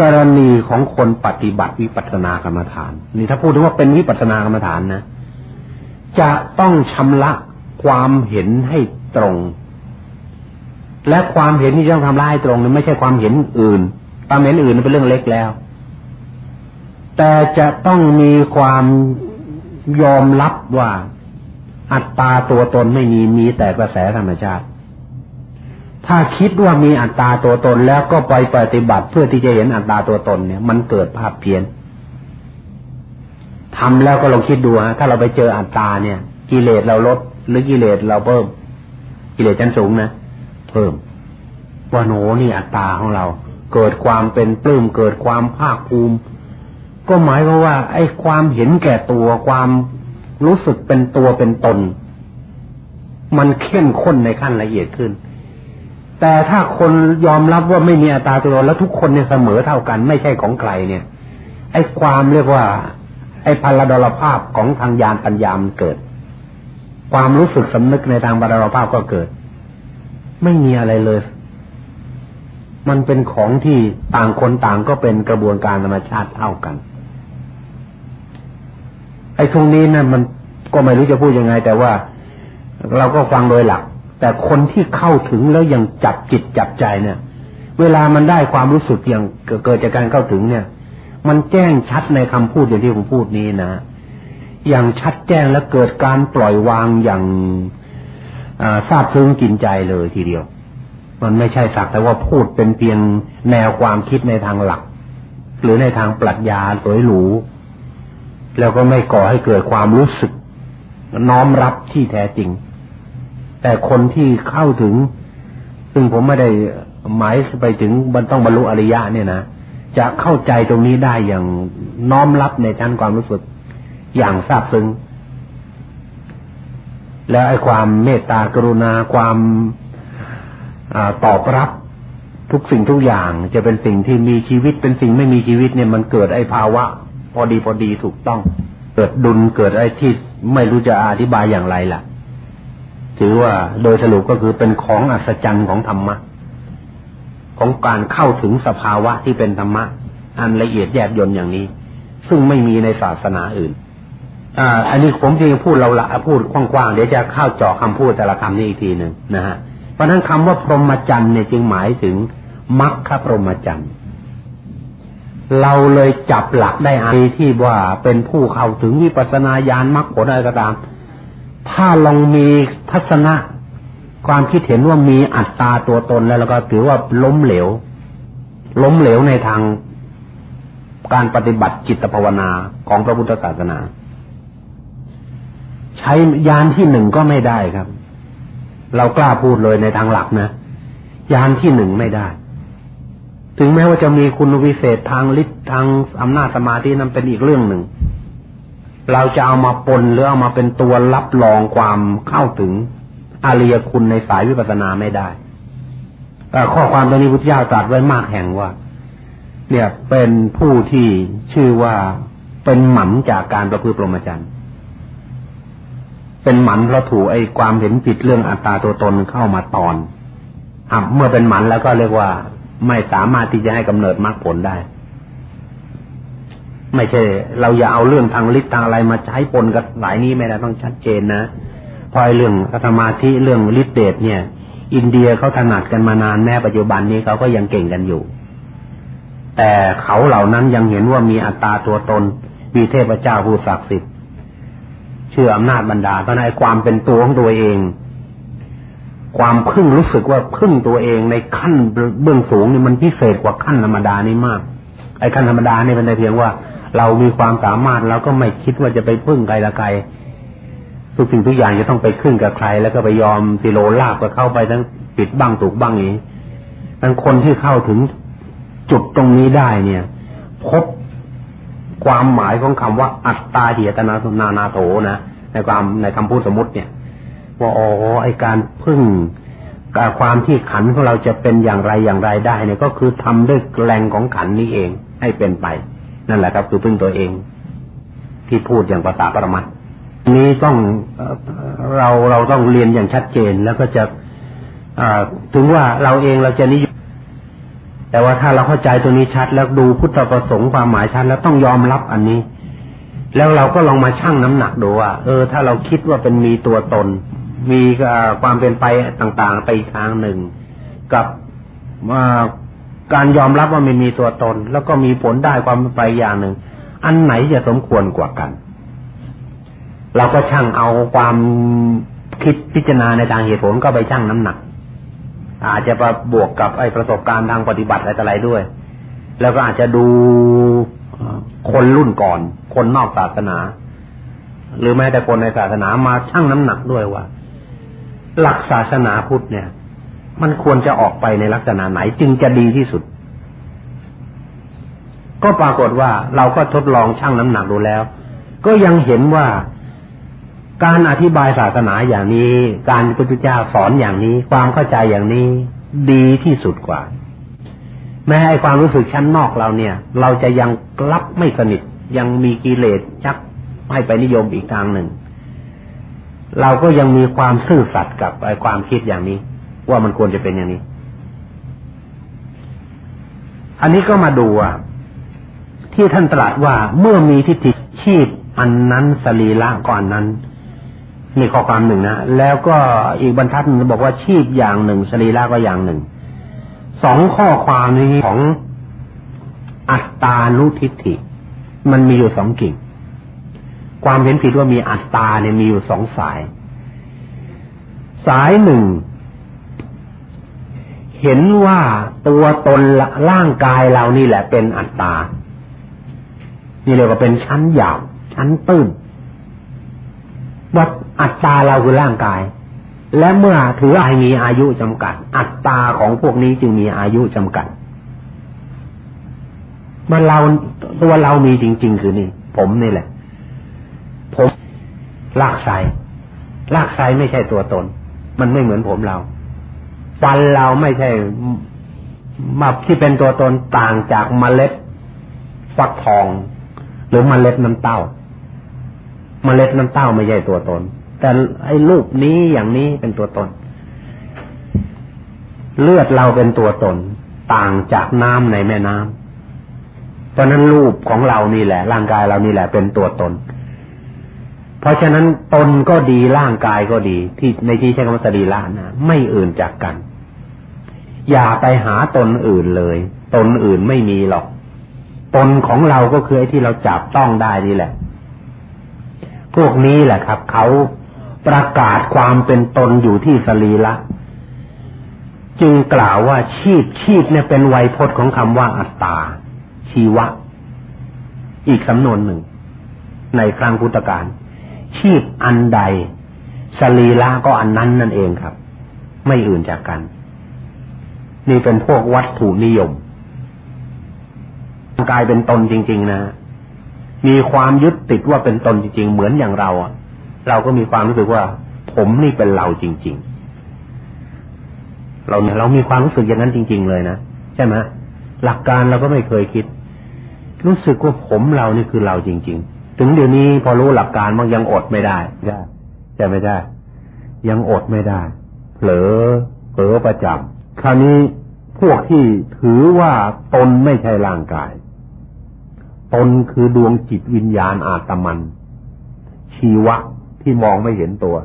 กรณีของคนปฏิบัติวิปัสสนากรรมฐาน นี่ถ้าพูดถึงว่าเป็นวิปัสสนากรรมฐานนะจะต้องชำระความเห็นให้ตรง และความเห็นที่ต้องทำร้ายตรงนี้ไม่ใช่ความเห็นอื่น ความเห็นอื่นเป็นเรื่องเล็กแล้ว แต่จะต้องมีความยอมรับว่า อัตตาตัวตนไม่มีมีแต่กระแสธรรมชาติ ถ้าคิดว่ามีอัตตาตัวตนแล้วก็ไปปฏิบัติเพื่อที่จะเห็นอัตตาตัวตนเนี่ย มันเกิดภาพเพี้ยนทำแล้วก็ลองคิดดูฮะถ้าเราไปเจออัตตาเนี่ย กิเลสเราลดหรือกิเลสเราเพิ่มกิเลสชั้นสูงนะ เพิ่มว่าโหนนี่อัตตาของเรา เกิดความเป็นปลื้มเกิดความภาคภูมิ ก็หมายความว่า ไอ้ความเห็นแก่ตัวความรู้สึกเป็นตัวเป็นตน มันเข้มข้นในขั้นละเอียดขึ้น แต่ถ้าคนยอมรับว่าไม่มีอัตตาตัวตนแล้วทุกคนเนี่ยเสมอเท่ากัน ไม่ใช่ของใครเนี่ย ไอ้ความเรียกว่า ไอ้พลดลภาพของทางญาณปัญญามันเกิด ความรู้สึกสำนึกในทางพลดลภาพก็เกิด ไม่มีอะไรเลย มันเป็นของที่ต่างคนต่างก็เป็นกระบวนการธรรมชาติเท่ากัน ไอ้ตรงนี้นะ่ะมันก็ไม่รู้จะพูดยังไง แต่ว่าเราก็ฟังโดยหลัก แต่คนที่เข้าถึงแล้วยังจับจิตจับใจเนี่ย เวลามันได้ความรู้สึกอย่างเกิดจากการเข้าถึงเนี่ย มันแจ้งชัดในคำพูดอย่างที่ผมพูดนี้นะอย่างชัดแจ้งและเกิดการปล่อยวางอย่าง ทราบซึ้งกินใจเลยทีเดียว มันไม่ใช่สักแต่ว่าพูดเป็นเพียงแนวความคิดในทางหลัก หรือในทางปรัชญาสวยหรู แล้วก็ไม่ก่อให้เกิดความรู้สึก น้อมรับที่แท้จริง แต่คนที่เข้าถึง ซึ่งผมไม่ได้หมายไปถึงบรรต้องบรรลุอริยะเนี่ยนะจะเข้าใจตรงนี้ได้อย่างน้อมรับในชั้นความรู้สึกอย่างซาบซึ้ง แล้วไอ้ความเมตตากรุณาความอตอบรับทุกสิ่งทุกอย่างจะเป็นสิ่งที่มีชีวิตเป็นสิ่งไม่มีชีวิตเนี่ยมันเกิดไอ้ภาวะ พอดีพอดีถูกต้อง เกิดดุลเกิดไอ้ที่ไม่รู้จะอธิบายอย่างไรล่ะ ถือว่าโดยสรุปก็คือเป็นของอัศจรรย์ของธรรมะ ของการเข้าถึงสภาวะที่เป็นธรรมะ อันละเอียดแยบยนอย่างนี้ ซึ่งไม่มีในศาสนาอื่น อ่า อันนี้ผมจริงพูดเราละพูดกว้างๆเดี๋ยวจะเข้าเจาะคำพูดแต่ละคำนี้อีกทีหนึ่งนะฮะเพราะนั้นคำว่าพรหมจรรย์เนี่ยจึงหมายถึงมรรคพรหมจรรย์เราเลยจับหลักได้อันที่ว่าเป็นผู้เข้าถึงวิปัสสนาญาณมรรคผลอะไรก็ตาม ถ้าลองมีทัศนะความคิดเห็นว่ามีอัตตาตัวตนแล้วแล้วก็ถือว่าล้มเหลว ล้มเหลวในทางการปฏิบัติจิตภาวนาของพระพุทธศาสนา ใช้ยานที่หนึ่งก็ไม่ได้ครับ เรากล้าพูดเลยในทางหลักนะยานที่หนึ่งไม่ได้ ถึงแม้ว่าจะมีคุณวิเศษทางฤทธิ์ทางอำนาจสมาธินั้นเป็นอีกเรื่องหนึ่ง เราจะเอามาปนหรือเอามาเป็นตัวรับรองความเข้าถึงอาริยคุณในสายวิปัสสนาไม่ได้ข้อความตรงนี้พุทธเจ้าตรัสไว้มากแห่งว่า เนี่ยเป็นผู้ที่ชื่อว่าเป็นหมันจากการประพฤติปรมจันทร์ เป็นหมันเพราะถูกไอ้ความเห็นผิดเรื่องอัตตาตัวตนเข้ามาตอนอะเมื่อเป็นหมันแล้วก็เรียกว่า ไม่สามารถที่จะให้กำเนิดมรรคผลได้ ไม่ใช่ เราอย่าเอาเรื่องทางฤทธิ์ทางอะไรมาใช้ปนกับหลายนี้ไม่ได้ต้องชัดเจนนะพอยเรื่องสมาธิเรื่องฤทธิ์เดชเนี่ย อินเดียเขาถนัดกันมานานแม้ปัจจุบันนี้เขาก็ยังเก่งกันอยู่ แต่เขาเหล่านั้นยังเห็นว่ามีอัตตาตัวตนมีเทพเจ้าผู้ศักดิ์สิทธิ์ เชื่ออำนาจบรรดาเพราะในความเป็นตัวของตัวเอง ความพึ่งรู้สึกว่าพึ่งตัวเองในขั้นเบื้องสูงนี่มันพิเศษกว่าขั้นธรรมดานี่มาก ไอ้ขั้นธรรมดานี่เป็นแต่เพียงว่า เรามีความสามารถเราก็ไม่คิดว่าจะไปพึ่งใครละใครทุกสิ่งทุกอย่างจะต้องไปขึ้นกับใคร แล้วก็ไปยอมสิโลลาบก็เข้าไปทั้งปิดบ้างถูกบ้างนี้ทั้งคนที่เข้าถึงจุดตรงนี้ได้เนี่ย พบ ความหมายของคำว่าอัตตาเหตนาสนานาโถนะในความในคำพูดสมมติเนี่ยว่าอ๋อไอการพึ่งการความที่ขันของเราจะเป็นอย่างไรอย่างไรได้เนี่ยก็คือทำด้วยแรงของขันนี้เอง ให้เป็นไป นั่นแหละครับคือพึ่งตัวเอง ที่พูดอย่างภาษาปรมัตนี้ต้องเราเราต้องเรียนอย่างชัดเจนแล้วก็จะถึงว่าเราเองเราจะนิยม แต่ว่าถ้าเราเข้าใจตัวนี้ชัด แล้วดูพุทธประสงค์ความหมายชัดแล้วต้องยอมรับอันนี้ แล้วเราก็ลองมาชั่งน้ำหนักดูว่า เออ ถ้าเราคิดว่าเป็นมีตัวตน มีความเป็นไปต่างๆ ไปอีกทางหนึ่ง กับการยอมรับว่าไม่มีตัวตน แล้วก็มีผลได้ความเป็นไปอย่างหนึ่ง อันไหนจะสมควรกว่ากัน เราก็ชั่งเอาความคิดพิจารณาในทางเหตุผลก็ไปชั่งน้ำหนัก อาจจะประบวกกับไอ้ประสบการณ์ทางปฏิบัติอะไรต่ออะไรด้วย แล้วก็อาจจะดูคนรุ่นก่อน คนนอกศาสนา หรือแม้แต่คนในศาสนามาชั่งน้ำหนักด้วยว่า หลักศาสนาพุทธเนี่ย มันควรจะออกไปในลักษณะไหนจึงจะดีที่สุด ก็ปรากฏว่าเราก็ทดลองชั่งน้ำหนักดูแล้ว ก็ยังเห็นว่า การอธิบายศาสนาอย่างนี้ การพุทธเจ้าสอนอย่างนี้ ความเข้าใจอย่างนี้ดีที่สุดกว่า แม้ให้ความรู้สึกชั้นนอกเราเนี่ย เราจะยังรับไม่สนิทยังมีกิเลสชักให้ไปนิยมอีกทางหนึ่ง เราก็ยังมีความซื่อสัตย์กับไอ้ความคิดอย่างนี้ ว่ามันควรจะเป็นอย่างนี้ อันนี้ก็มาดูอะที่ท่านตรัสว่าเมื่อมีทิฏฐิชีพอันนั้นสรีละก่อนนั้น นี่ข้อความหนึ่งนะแล้วก็อีกบรรทัดนึงบอกว่าชีพอย่างหนึ่งสรีระก็อย่างหนึ่งสองข้อความนี้ของอัตตานุทิฏฐิ มันมีอยู่สองกิ่ง ความเห็นผิดว่ามีอัตตาเนี่ยมีอยู่สองสาย สายหนึ่ง เห็นว่าตัวตนร่างกายเรานี่แหละเป็นอัตตา นี่เรียกว่าเป็นชั้นหยาบชั้นตื้นว่า อัตตาเราคือร่างกาย และเมื่อถือไอมีอายุจำกัด อัตตาของพวกนี้จึงมีอายุจำกัดเมื่อเราตัวเรามีจริง ๆ คือนี่ ผมนี่แหละ ผมลากไซลากไซไม่ใช่ตัวตน มันไม่เหมือนผมเราฟันเราไม่ใช่มาที่เป็นตัวตนต่างจากเมล็ดฟักทอง หรือเมล็ดน้ำเต้าเมล็ดน้ำเต้าไม่ใช่ตัวตน แต่ไอ้รูปนี้อย่างนี้เป็นตัวตน เลือดเราเป็นตัวตน ต่างจากน้ำในแม่น้ำเพราะนั้นรูปของเรานี่แหละ ร่างกายเรานี่แหละเป็นตัวตน เพราะฉะนั้นตนก็ดีร่างกายก็ดี ที่ในที่ใช้คำว่าสรีระนะไม่อื่นจากกัน อย่าไปหาตนอื่นเลย ตนอื่นไม่มีหรอก ตนของเราก็คือไอ้ที่เราจับต้องได้นี่แหละ พวกนี้แหละครับ เขา ประกาศความเป็นตนอยู่ที่สรีละ จึงกล่าวว่าชีพชีพเนี่ยเป็นไวยพจน์ของคำว่าอัตตา ชีวะ อีกสำนวนหนึ่ง ในครั้งพุทธกาลชีพอันใดสรีละก็อันนั้นนั่นเองครับ ไม่อื่นจากกัน นี่เป็นพวกวัตถุนิยมกายเป็นตนจริง ๆ นะ มีความยึดติดว่าเป็นตนจริง ๆ เหมือนอย่างเราอะ เราก็มีความรู้สึกว่า ผมนี่เป็นเราจริง ๆ เราเนี่ยเรามีความรู้สึกอย่างนั้นจริง ๆ เลยนะใช่ไหมหลักการเราก็ไม่เคยคิด รู้สึกว่าผมเรานี่คือเราจริง ๆ ถึงเดี๋ยวนี้พอรู้หลักการมันยังอดไม่ได้ใช่ใช่ไม่ได้ ยังอดไม่ได้ เผลอเผลอประจำคราวนี้พวกที่ถือว่าตนไม่ใช่ร่างกาย ตนคือดวงจิตวิญญาณอาตมัน ชีวะ ที่มองไม่เห็นตัว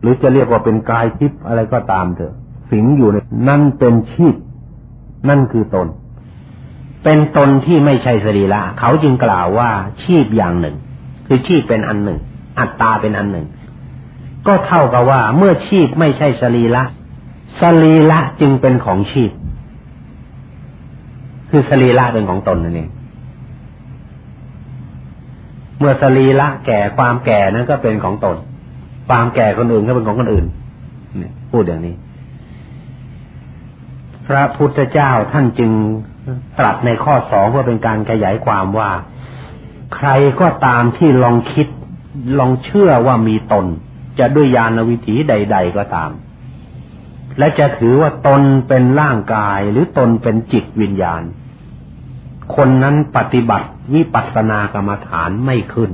หรือจะเรียกว่าเป็นกายทิพย์อะไรก็ตามเถอะ สิงอยู่ในนั่นเป็นชีพ นั่นคือตน เป็นตนที่ไม่ใช่สรีระเขาจึงกล่าวว่าชีพอย่างหนึ่ง คือชีพเป็นอันหนึ่ง อัตตาเป็นอันหนึ่ง ก็เท่ากับว่าเมื่อชีพไม่ใช่สรีระสรีระจึงเป็นของชีพ คือสรีระเป็นของตนนั่นเอง เมื่อสรีระแก่ความแก่นั้นก็เป็นของตน ความแก่คนอื่นก็เป็นของคนอื่นพูดอย่างนี้ พระพุทธเจ้าท่านจึงตรัสในข้อสองเพื่อเป็นการขยายความว่า ใครก็ตามที่ลองคิด ลองเชื่อว่ามีตน จะด้วยญาณวิถีใด ๆ ก็ตาม และจะถือว่าตนเป็นร่างกายหรือตนเป็นจิตวิญญาณ คนนั้นปฏิบัติวิปัสสนากรรมฐานไม่ขึ้น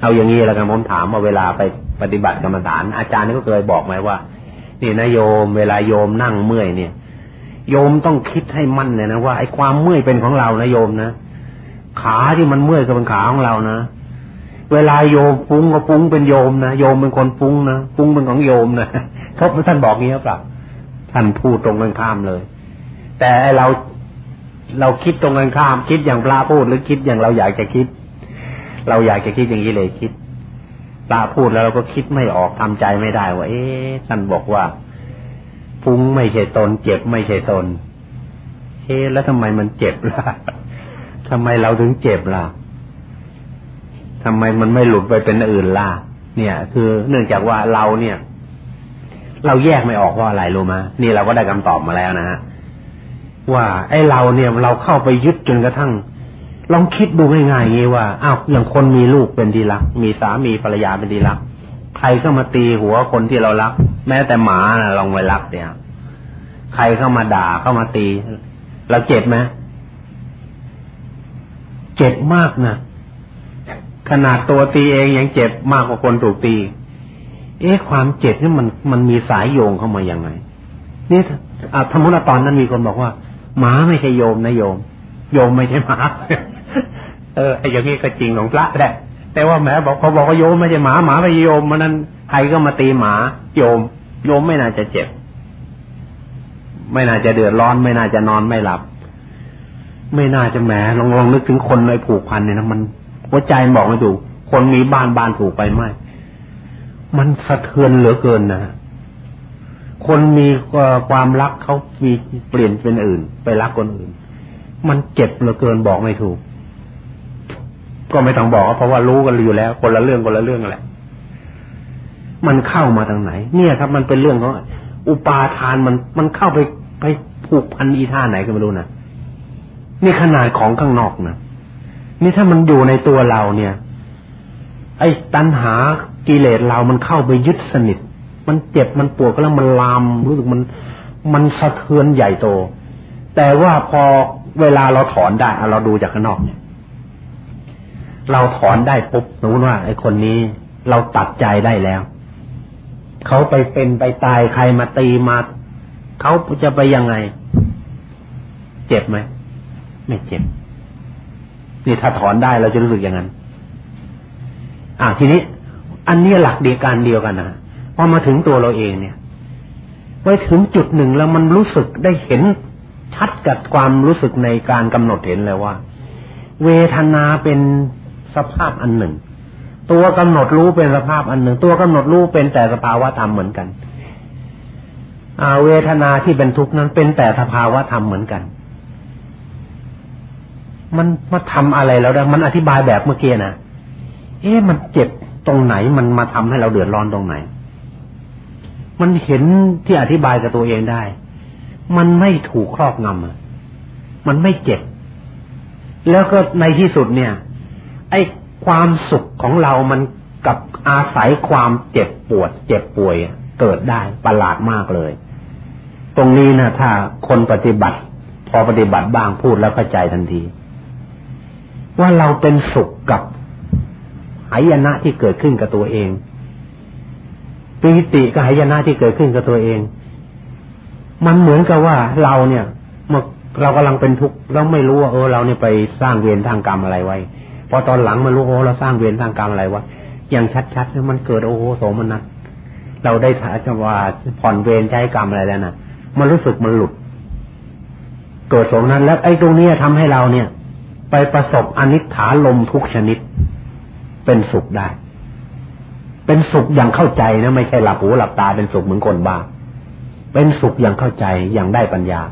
เอาอย่างนี้แล้วกันผมถามว่าเวลาไปปฏิบัติกรรมฐาน อาจารย์นี่ก็เคยบอกไหมว่า นี่นะโยม เวลาโยมนั่งเมื่อยเนี่ย โยมต้องคิดให้มั่นเลยนะว่าไอ้ความเมื่อยเป็นของเรานะโยมนะขาที่มันเมื่อยก็เป็นขาของเรานะเวลาโยมฟุ้งก็ฟุ้งเป็นโยมนะโยมเป็นคนฟุ้งนะฟุ้งเป็นของโยมนะเขาท่านบอกงี้หรือเปล่าท่านพูดตรงกันข้ามเลย แต่เรา เราคิดตรงกันข้าม คิดอย่างปลาพูดหรือคิดอย่างเราอยากจะคิด เราอยากจะคิดอย่างนี้เลยคิดปลาพูดแล้วเราก็คิดไม่ออกทำใจไม่ได้ว่าเอ๊ะท่านบอกว่าฟุ้งไม่ใช่ตน เจ็บไม่ใช่ตนเอ๊ะแล้วทำไมมันเจ็บล่ะทำไมเราถึงเจ็บล่ะทำไมมันไม่หลุดไปเป็นอื่นล่ะเนี่ย คือเนื่องจากว่าเราเนี่ย เราแยกไม่ออกว่าอะไรรู้ไหมนี่เราก็ได้คำตอบมาแล้วนะฮะ ว่าไอ้เราเนี่ยเราเข้าไปยึดจนกระทั่ง ลองคิดดูง่ายๆงี้ว่าอ้าวอย่างคนมีลูกเป็นดีรัก มีสามีภรรยาเป็นดีรัก ใครเข้ามาตีหัวคนที่เรารัก แม้แต่หมานะลองไปรักเนี่ยใครเข้ามาด่าเข้ามาตี เราเจ็บไหมเจ็บมากนะขนาดตัวตีเองยังเจ็บมากกว่าคนถูกตี เอ๊ะความเจ็บนี่มันมันมีสายโยงเข้ามาอย่างไงนี่ธรรมุตตอนนั้นมีคนบอกว่า หมาไม่ใช่โยมนะโยม โยมไม่ใช่หมา เออไอ้อย่างนี้ก็จริงของพระแหละแต่ว่าแม้บอกเขาบอกว่าโยมไม่ใช่หมาหมาไม่ใช่โยมมันนั้นใครก็มาตีหมา โยม โยมไม่น่าจะเจ็บ ไม่น่าจะเดือดร้อน ไม่น่าจะนอนไม่หลับ ไม่น่าจะแหมลองลองนึกถึงคนในผูกพันเนี่ยนะมันหัวใจบอกไม่ถูกคนมีบ้านบ้านถูกไปไหมมันสะเทือนเหลือเกินนะ คนมีความรักเขามีเปลี่ยนเป็นอื่น ไปรักคนอื่น มันเจ็บเหลือเกินบอกไม่ถูก ก็ไม่ต้องบอกเพราะว่ารู้กันอยู่แล้ว คนละเรื่องคนละเรื่องแหละมันเข้ามาทางไหน เนี่ยครับ มันเป็นเรื่องของอุปาทานมันมันเข้าไปไปผูกพันอีท่าไหนก็ไม่รู้นะนี่ขนาดของข้างนอกนะนี่ถ้ามันอยู่ในตัวเราเนี่ย ไอ้ตัณหากิเลสเรามันเข้าไปยึดสนิท มันเจ็บมันปวดก็แล้วมันลามรู้สึกมันมันสะเทือนใหญ่โต แต่ว่าพอเวลาเราถอนได้เราดูจากข้างนอกเนี่ย เราถอนได้ปุ๊บสมมติว่าไอ้คนนี้เราตัดใจได้แล้วเขาไปเป็นไปตายใครมาตีมาเขาจะไปยังไง เจ็บไหมไม่เจ็บนี่ถ้าถอนได้เราจะรู้สึกอย่างนั้น อ่าทีนี้ อันนี้หลักเดียวกันเดียวกันนะ พอมาถึงตัวเราเองเนี่ยไปถึงจุดหนึ่งแล้วมันรู้สึกได้เห็นชัดกับความรู้สึกในการกำหนดเห็นเลยว่า เวทนาเป็นสภาพอันหนึ่ง ตัวกำหนดรู้เป็นสภาพอันหนึ่ง ตัวกำหนดรู้เป็นแต่สภาวะธรรมเหมือนกันอาเวทนาที่เป็นทุกข์นั้นเป็นแต่สภาวะธรรมเหมือนกัน มันมาทำอะไรแล้วได้มันอธิบายแบบเมื่อกี้นะเอ๊ะมันเจ็บตรงไหนมันมาทำให้เราเดือดร้อนตรงไหน มันเห็นที่อธิบายกับตัวเองได้ มันไม่ถูกครอบงำมันไม่เจ็บ แล้วก็ในที่สุดเนี่ย ไอ้ความสุขของเรามันกับอาศัยความเจ็บปวด เจ็บป่วยเกิดได้ประหลาดมากเลย ตรงนี้นะถ้าคนปฏิบัติ พอปฏิบัติบ้างพูดแล้วเข้าใจทันที ว่าเราเป็นสุขกับหายนะที่เกิดขึ้นกับตัวเอง ปีติกับหายนะที่เกิดขึ้นกับตัวเอง มันเหมือนกับว่าเราเนี่ยเมื่อเรากำลังเป็นทุกข์เราไม่รู้ว่าเออเราเนี่ยไปสร้างเวรทางกรรมอะไรไว้ พอตอนหลังมารู้โอ้เราสร้างเวรทางกรรมอะไรวะอย่างชัดๆเนี่ยมันเกิดโอ้โหโสมนัสเราได้ถาจะว่าผ่อนเวรใช้กรรมอะไรแล้วนะมันรู้สึกมันหลุด เกิดโสมนัสแล้วไอ้ตรงนี้ทำให้เราเนี่ย ไปประสบอนิจฐาลมทุกชนิด เป็นสุขได้ เป็นสุขอย่างเข้าใจนะไม่ใช่หลับหูหลับตาเป็นสุขเหมือนคนบ้าเป็นสุขอย่างเข้าใจอย่างได้ปัญญา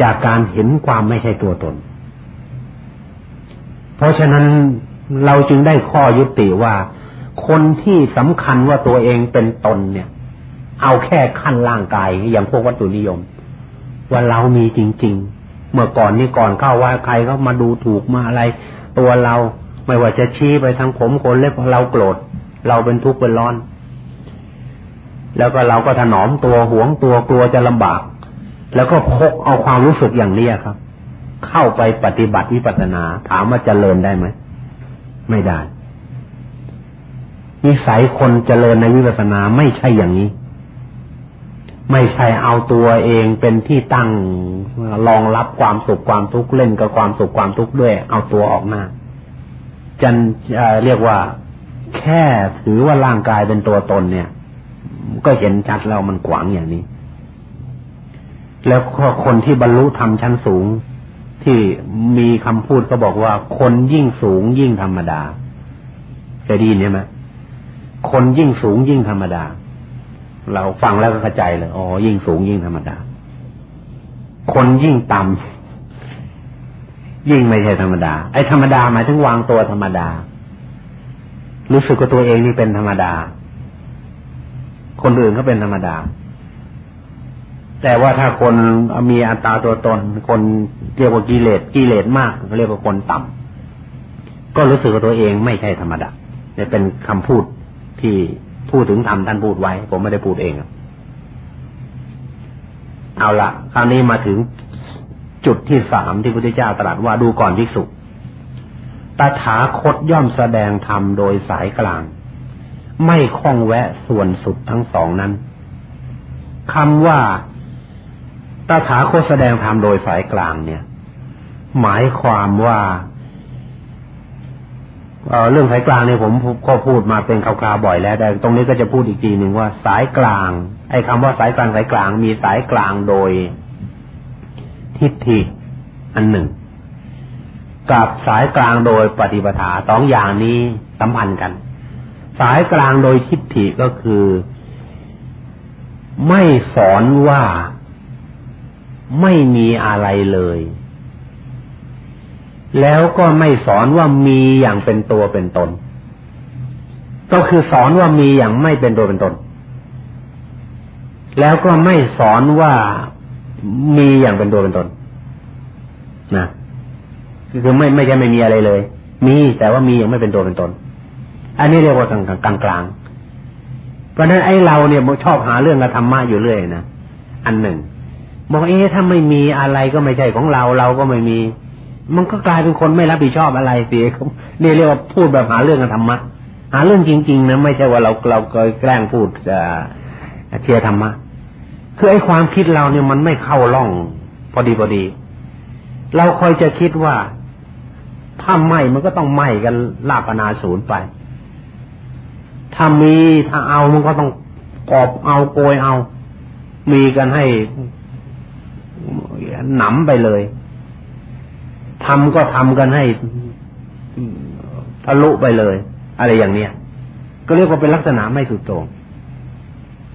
จากการเห็นความไม่ใช่ตัวตน เพราะฉะนั้นเราจึงได้ข้อยุติว่า คนที่สำคัญว่าตัวเองเป็นตนเนี่ย เอาแค่ขั้นร่างกายอย่างพวกวัตถุนิยม ว่าเรามีจริง ๆ เมื่อก่อนนี่ก่อนเข้าว่าใครก็มาดูถูกมาอะไร ตัวเรา ไม่ว่าจะชี้ไปทางผมคนเล็บเราโกรธ เราเป็นทุกข์เป็นร้อน แล้วก็เราก็ถนอมตัวหวงตัวกลัวจะลำบาก แล้วก็พกเอาความรู้สึกอย่างนี้ครับ เข้าไปปฏิบัติวิปัสสนา ถามว่าเจริญได้ไหมไม่ได้นิสัยคนเจริญในวิปัสสนาไม่ใช่อย่างนี้ ไม่ใช่เอาตัวเองเป็นที่ตั้งรองรับความสุขความทุกข์เล่นกับความสุขความทุกข์ด้วย เอาตัวออกหน้า จันเรียกว่า แค่ถือว่าร่างกายเป็นตัวตนเนี่ย ก็เห็นชัดแล้วมันขวางอย่างนี้ แล้วคนที่บรรลุธรรมชั้นสูง ที่มีคำพูดก็บอกว่า คนยิ่งสูงยิ่งธรรมดาเคยได้ยินไหมคนยิ่งสูงยิ่งธรรมดา เราฟังแล้วก็เข้าใจเลย อ๋อ ยิ่งสูงยิ่งธรรมดา คนยิ่งต่ำ ยิ่งไม่ใช่ธรรมดา ไอ้ธรรมดาหมายถึงวางตัวธรรมดา รู้สึกว่าตัวเองนี่เป็นธรรมดา คนอื่นก็เป็นธรรมดา แต่ว่าถ้าคนมีอัตราตัวตน คนเรียกว่ากิเลสกิเลสมากเรียกว่าคนต่ำก็รู้สึกว่าตัวเองไม่ใช่ธรรมดาเนี่ยเป็นคำพูดที่พูดถึงธรรมท่านพูดไว้ ผมไม่ได้พูดเอง เอาละคราวนี้มาถึง จุดที่สามที่พระพุทธเจ้าตรัสว่าดูก่อนภิกษุตถาคตย่อมแสดงธรรมโดยสายกลาง ไม่คล้องแวะส่วนสุดทั้งสองนั้นคำว่าตถาคตแสดงธรรมโดยสายกลางเนี่ย หมายความว่าเเรื่องสายกลางเนี่ยผมก็พูดมาเป็นคราวๆบ่อยแล้ว แต่ตรงนี้ก็จะพูดอีกทีหนึ่งว่าสายกลาง ไอ้คำว่าสายกลางสายกลางมีสายกลางโดย ทิฏฐิอันหนึ่ง กับสายกลางโดยปฏิปทาสองอย่างนี้สัมพันธ์กัน สายกลางโดยทิฏฐิก็คือ ไม่สอนว่าไม่มีอะไรเลย แล้วก็ไม่สอนว่ามีอย่างเป็นตัวเป็นตน ก็คือสอนว่ามีอย่างไม่เป็นตัวเป็นตน แล้วก็ไม่สอนว่า มีอย่างเป็นตัวเป็นตนนะคือไม่ไม่ใช่ไม่มีอะไรเลย มีแต่ว่ามีย่างไม่เป็นตัวเป็นตน อันนี้เรียกว่ากลางกลางกลางเพราะนั้นไอ้เราเนี่ยชอบหาเรื่องธรรมะอยู่เรื่อยนะอันหนึ่งบอกเอ๊ะถ้าไม่มีอะไรก็ไม่ใช่ของเราเราก็ไม่มี มันก็กลายเป็นคนไม่รับผิดชอบอะไรเสินี่เรียกว่าพูดแบบหาเรื่องกันธรรมะหาเรื่องจริง ๆนะไม่ใช่ว่าเราเราเคยแกล้งพูดเชียร์ธรรมะ คือไอ้ความคิดเราเนี่ยมันไม่เข้าร่อง พอดีพอดี เราคอยจะคิดว่า ถ้าไม่มันก็ต้องไม่กันลาปนาศูนย์ไป ถ้ามีถ้าเอามันก็ต้องกอบเอาโกยเอา มีกันให้หนำไปเลยทำก็ทำกันให้ทะลุไปเลย อะไรอย่างเนี้ยก็เรียกว่าเป็นลักษณะไม่สุดโต่ง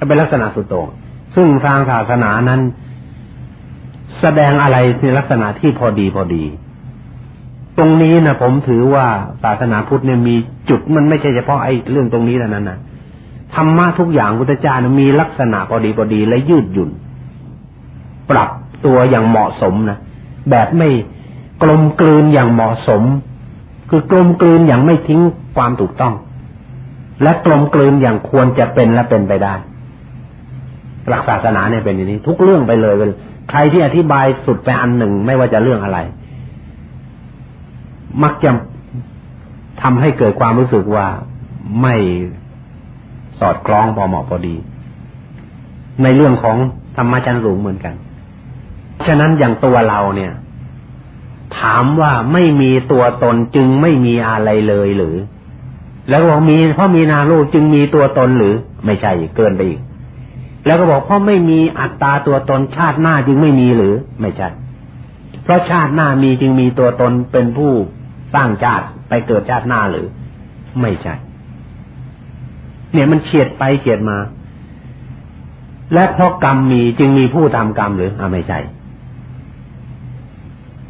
เป็นลักษณะสุดโต่ง ซึ่งทางศาสนานั้น แสดงอะไรในลักษณะที่พอดีพอดี ตรงนี้นะผมถือว่าศาสนาพุทธเนี่ยมีจุดมันไม่ใช่เฉพาะไอ้เรื่องตรงนี้เท่านั้นนะธรรมะทุกอย่างพุทธเจ้านะมีลักษณะพอดีพอดีและยืดหยุ่น ปรับตัวอย่างเหมาะสมนะแบบไม่กลมกลืนอย่างเหมาะสม คือกลมกลืนอย่างไม่ทิ้งความถูกต้อง และกลมกลืนอย่างควรจะเป็นและเป็นไปได้ หลักศาสนาเนี่ยเป็นอย่างนี้ ทุกเรื่องไปเลยใครที่อธิบายสุดไปอันหนึ่งไม่ว่าจะเรื่องอะไร มักจะทำให้เกิดความรู้สึกว่าไม่สอดคล้องพอเหมาะพอดี ในเรื่องของธรรมจันสูงเหมือนกัน ฉะนั้นอย่างตัวเราเนี่ย ถามว่าไม่มีตัวตนจึงไม่มีอะไรเลยหรือ แล้วบอกมีเพราะมีนารูจึงมีตัวตนหรือ ไม่ใช่เกินไปอีก แล้วก็บอกเพราะไม่มีอัตตาตัวตนชาติหน้าจึงไม่มีหรือไม่ใช่ เพราะชาติหน้ามีจึงมีตัวตนเป็นผู้สร้างชาติไปเกิดชาติหน้าหรือ ไม่ใช่ เนี่ยมันเฉียดไปเฉียดมา และเพราะกรรมมีจึงมีผู้ทำกรรมหรืออ่าไม่ใช่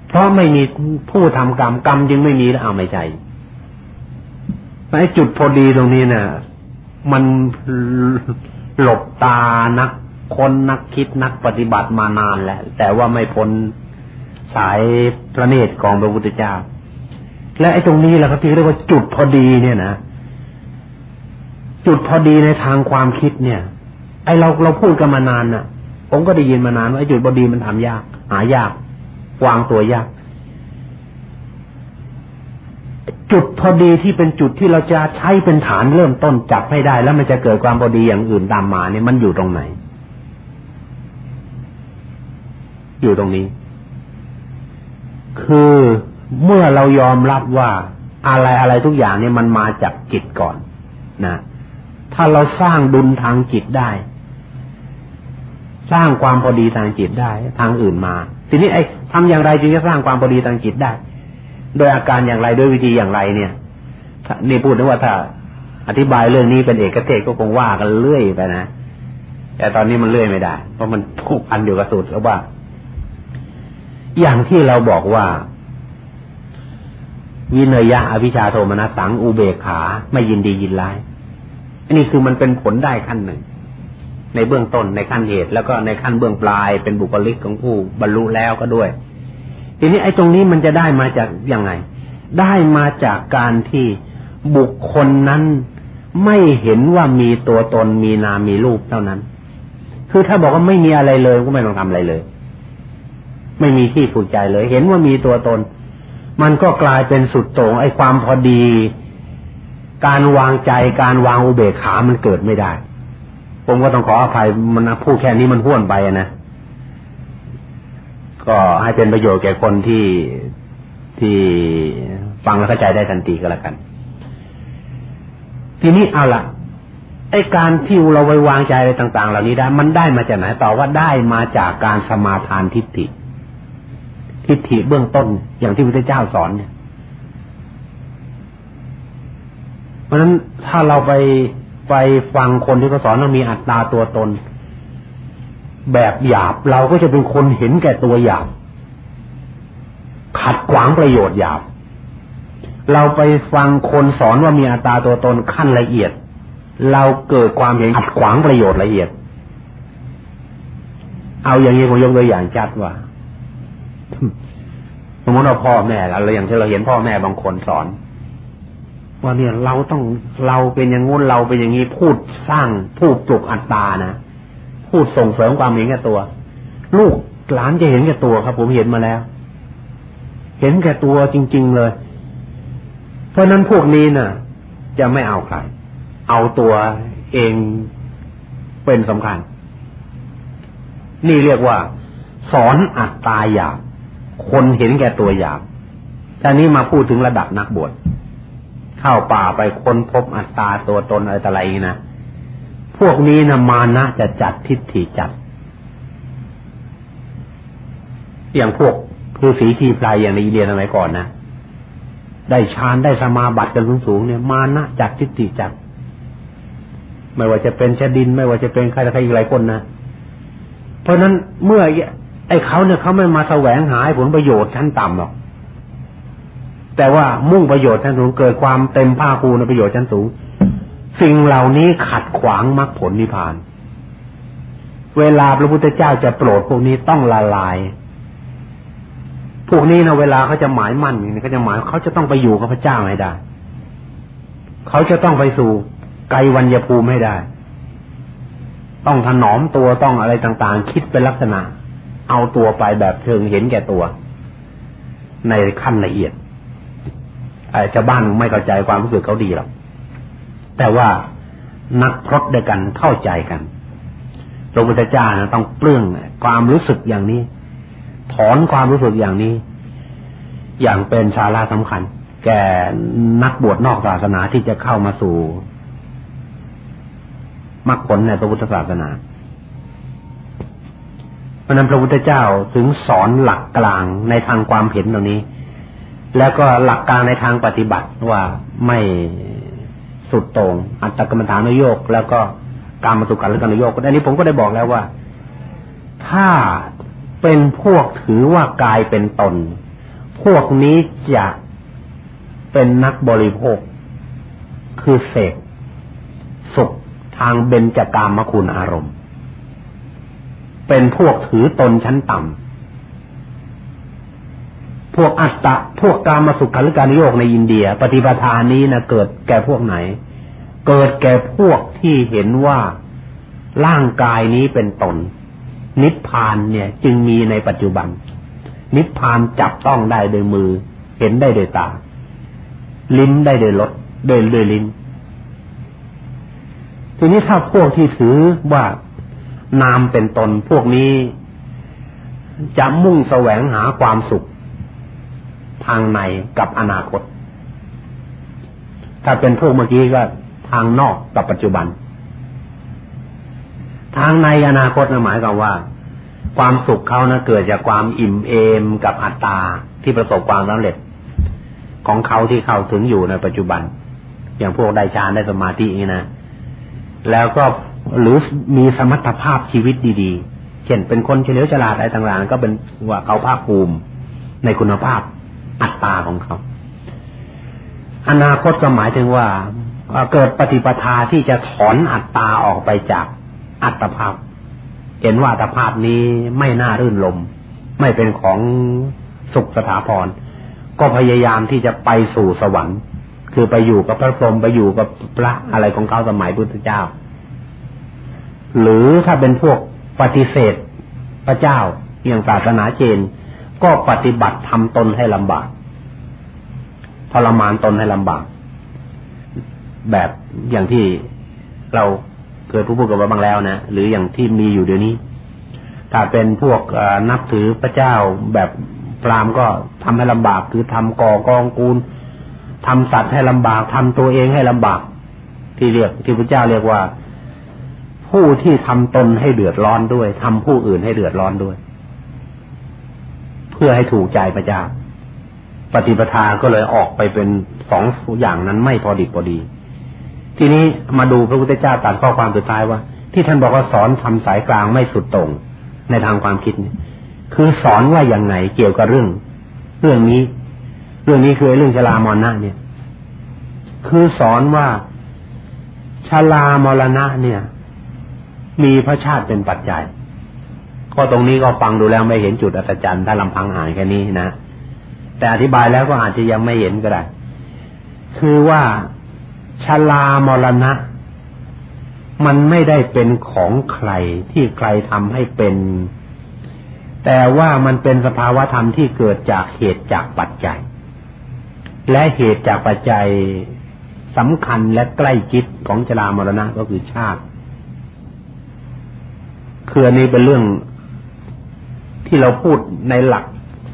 เพราะไม่มีผู้ทำกรรมกรรมจึงไม่มีแล้วเอาไม่ใช่ไอ้จุดพอดีตรงนี้นะ่ะ มัน หลบตานักคนนักคิดนักปฏิบัติมานานแล้วแต่ว่าไม่พ้นสายพระเนตรของพระพุทธเจ้า และไอ้ตรงนี้แหละครับที่เรียกว่าจุดพอดีเนี่ยนะจุดพอดีในทางความคิดเนี่ย ไอ้เราเราพูดกันมานานน่ะ ผมก็ได้ยินมานานว่าไอ้จุดพอดีมันทำยาก หายาก วางตัวยาก จุดพอดีที่เป็นจุดที่เราจะใช้เป็นฐานเริ่มต้นจับให้ได้ แล้วมันจะเกิดความพอดีอย่างอื่นตามมาเนี่ยมันอยู่ตรงไหน อยู่ตรงนี้ คือเมื่อเรายอมรับว่าอะไรอะไรทุกอย่างเนี่ยมันมาจากจิตก่อนนะถ้าเราสร้างดุลทางจิตได้ สร้างความพอดีทางจิตได้ ทางอื่นมา ทีนี้ไอ้ทำอย่างไรจึงจะสร้างความพอดีทางจิตได้ โดยอาการอย่างไรด้วยวิธีอย่างไรเนี่ยนี่พูดถึงว่าถ้า อธิบายเรื่องนี้เป็นเอกเทศก็คงว่ากันเรื่อยไปนะแต่ตอนนี้มันเลื่อยไม่ได้ เพราะมันผูกพันอยู่กับสูตรแล้วว่า อย่างที่เราบอกว่า วินยะอภิชาโทมนัสสังอุเบกขา ไม่ยินดียินร้าย อันนี้คือมันเป็นผลได้ขั้นหนึ่ง ในเบื้องต้นในขั้นเหตุ แล้วก็ในขั้นเบื้องปลายเป็นบุคลิกของผู้บรรลุแล้วก็ด้วย ทีนี้ไอ้ตรงนี้มันจะได้มาจากยังไง ได้มาจากการที่บุคคลนั้นไม่เห็นว่ามีตัวตนมีนามมีรูปเท่านั้น คือถ้าบอกว่าไม่มีอะไรเลยก็ไม่ต้องทำอะไรเลย ไม่มีที่ผูกใจเลย เห็นว่ามีตัวตน มันก็กลายเป็นสุดโต่งไอ้ความพอดี การวางใจการวางอุเบกขามันเกิดไม่ได้ ผมก็ต้องขออภัยมันพูดแค่นี้มันห้วนไปนะ ก็ให้เป็นประโยชน์แก่คนที่ที่ฟังแล้วเข้าใจได้ทันทีก็แล้วกัน ทีนี้เอาละไอการที่เราไว้วางใจอะไรต่าง ๆ เหล่านี้ได้ มันได้มาจากไหนต่อว่าได้มาจากการสมาทานทิฏฐิ ทิฏฐิเบื้องต้นอย่างที่พระเจ้าสอนเนี่ย เพราะฉะนั้นถ้าเราไปไปฟังคนที่เขาสอนว่ามีอัตตาตัวตน แบบหยาบเราก็จะเป็นคนเห็นแก่ตัวหยาบ ขัดขวางประโยชน์หยาบ เราไปฟังคนสอนว่ามีอัตราตัวตนขั้นละเอียด เราเกิดความเห็นขัดขวางประโยชน์ละเอียด เอาอย่างนี้ผมยกตัวอย่างจัดว่าสมมติว่าพ่อแม่เราอย่างที่เราเห็นพ่อแม่บางคนสอน ว่าเนี่ยเราต้องเราเป็นอย่างงู้นเราเป็นอย่างนี้พูดสร้างพูดปลุกอัตตานะ พูดส่งเสริมความเห็นแก่ตัว ลูกหลานจะเห็นแก่ตัวครับ ผมเห็นมาแล้ว เห็นแก่ตัวจริง ๆเลย เพราะนั้นพวกนี้น่ะ จะไม่เอาใครเอาตัวเองเป็นสำคัญ นี่เรียกว่า สอนอัตตาหยาบคนเห็นแก่ตัวหยาบแต่นี้มาพูดถึงระดับนักบวชเข้าป่าไปค้นพบอัตตาตัวตนอะไรต่ออะไรนะ วกนี้นะมานะจะจัดทิฏฐิจัด อย่างพวกคือสีทีพลายอย่างในอินเดียสมัยก่อนนะได้ฌานได้สมาบัติกันสูงๆเนี่ยมานะจัดทิฏฐิจัด ไม่ว่าจะเป็นชดิน ไม่ว่าจะเป็นใครใครอีกหลายคนนะเพราะนั้นเมื่อไอ้เขาเนี่ยเขาไม่มาแสวงหาผลประโยชน์ชั้นต่ำหรอก แต่ว่ามุ่งประโยชน์ชั้นสูงเกิดความเต็มภาคภูมิในประโยชน์ชั้นสูง สิ่งเหล่านี้ขัดขวางมรรคผลนิพพาน เวลาพระพุทธเจ้าจะโปรดพวกนี้ต้องละลาย พวกนี้นะเวลาเขาจะหมายมั่นเขาจะหมายเขาจะต้องไปอยู่กับพระเจ้าให้ได้ เขาจะต้องไปสู่ไกลวัญญภูมิไม่ได้ ต้องถนอมตัวต้องอะไรต่างๆ คิดเป็นลักษณะ เอาตัวไปแบบเชิงเห็นแก่ตัว ในขั้นละเอียดไอ้ชาวบ้านไม่เข้าใจความรู้สึกเขาดีหรอก แต่ว่านักพรตด้วยกันเข้าใจกันพระพุทธเจ้านะต้องเปลื้องความรู้สึกอย่างนี้ ถอนความรู้สึกอย่างนี้ อย่างเป็นชาลาสำคัญ แก่นักบวชนอกศาสนาที่จะเข้ามาสู่มรรคผลในพระพุทธศาสนาเพราะนั้นพระพุทธเจ้าถึงสอนหลักกลางในทางความเห็นตรงนี้ แล้วก็หลักการในทางปฏิบัติว่าไม่ สุดต่งอัตตกรรมฐานโยก แล้วก็การมาสุขันและการโยกอันนี้ผมก็ได้บอกแล้วว่า ถ้าเป็นพวกถือว่ากายเป็นตน พวกนี้จะเป็นนักบริโภค คือเสกสุขทางเบญจากามคุณอารมณ์ เป็นพวกถือตนชั้นต่ำ พวกอัตตะ พวกกามาสุขหรือการโยกในอินเดีย ปฏิปทานนี้นะเกิดแก่พวกไหน เกิดแก่พวกที่เห็นว่าร่างกายนี้เป็นตน นิพพานเนี่ย จึงมีในปัจจุบัน นิพพานจับต้องได้โดยมือ เห็นได้โดยตา ลิ้นได้โดยรสโดยโดยลิ้น ทีนี้ถ้าพวกที่ถือว่านามเป็นตนพวกนี้จะมุ่งแสวงหาความสุข ทางในกับอนาคต ถ้าเป็นพวกเมื่อกี้ก็ทางนอกกับปัจจุบัน ทางในอนาคตหมายความว่า ความสุขเขานะเกิดจากความอิ่มเอมกับอัตตาที่ประสบความสำเร็จ ของเขาที่เข้าถึงอยู่ในปัจจุบัน อย่างพวกได้ฌานได้สมาธินี่นะแล้วก็หรือมีสมรรถภาพชีวิตดี ๆ เช่นเป็นคนเฉลียวฉลาดอะไรต่างๆ ก็เป็นว่าเขาภาคภูมิในคุณภาพ อัตตาของเขา อนาคตก็หมายถึงว่าเกิดปฏิปทาที่จะถอนอัตตาออกไปจากอัตภาพ เห็นว่าอัตภาพนี้ไม่น่ารื่นลม ไม่เป็นของสุขสถาพร ก็พยายามที่จะไปสู่สวรรค์ คือไปอยู่กับพระพรหมไปอยู่กับพระอะไรของเขาสมัยพุทธเจ้า หรือถ้าเป็นพวกปฏิเสธพระเจ้าอย่างศาสนาเจน ก็ปฏิบัติทำตนให้ลำบากทรมานตนให้ลำบาก แบบอย่างที่เราเคยพูดกันมาบ้างแล้วนะหรืออย่างที่มีอยู่เดี๋ยวนี้ ถ้าเป็นพวกนับถือพระเจ้าแบบพราหมณ์ก็ทำให้ลำบาก คือทำก่อกองกูลทำสัตว์ให้ลำบากทำตัวเองให้ลำบาก ที่เรียกที่พระเจ้าเรียกว่า ผู้ที่ทำตนให้เดือดร้อนด้วยทำผู้อื่นให้เดือดร้อนด้วย เพื่อให้ถูกใจพระเจ้า ปฏิปทาก็เลยออกไปเป็นสองอย่างนั้นไม่พอดีพอดี ทีนี้มาดูพระพุทธเจ้าตัดข้อความสุดท้ายว่า ที่ท่านบอกว่าสอนทำสายกลางไม่สุดตรงในทางความคิดเนี่ยคือสอนว่าอย่างไงเกี่ยวกับเรื่อง เรื่องนี้ เรื่องนี้คือเรื่องชรามรณะเนี่ย คือสอนว่าชรามรณะเนี่ย มีพระชาติเป็นปัจจัย ก็ตรงนี้ก็ฟังดูแล้วไม่เห็นจุดอัศจรรย์ถ้าลำพังอ่านแค่นี้นะแต่อธิบายแล้วก็อาจจะยังไม่เห็นก็ได้ คือว่าชรามรณะ มันไม่ได้เป็นของใครที่ใครทำให้เป็น แต่ว่ามันเป็นสภาวะธรรมที่เกิดจากเหตุจากปัจจัย และเหตุจากปัจจัยสำคัญและใกล้จิตของชรามรณะก็คือชาติ คืออันนี้เป็นเรื่อง ที่เราพูดในหลัก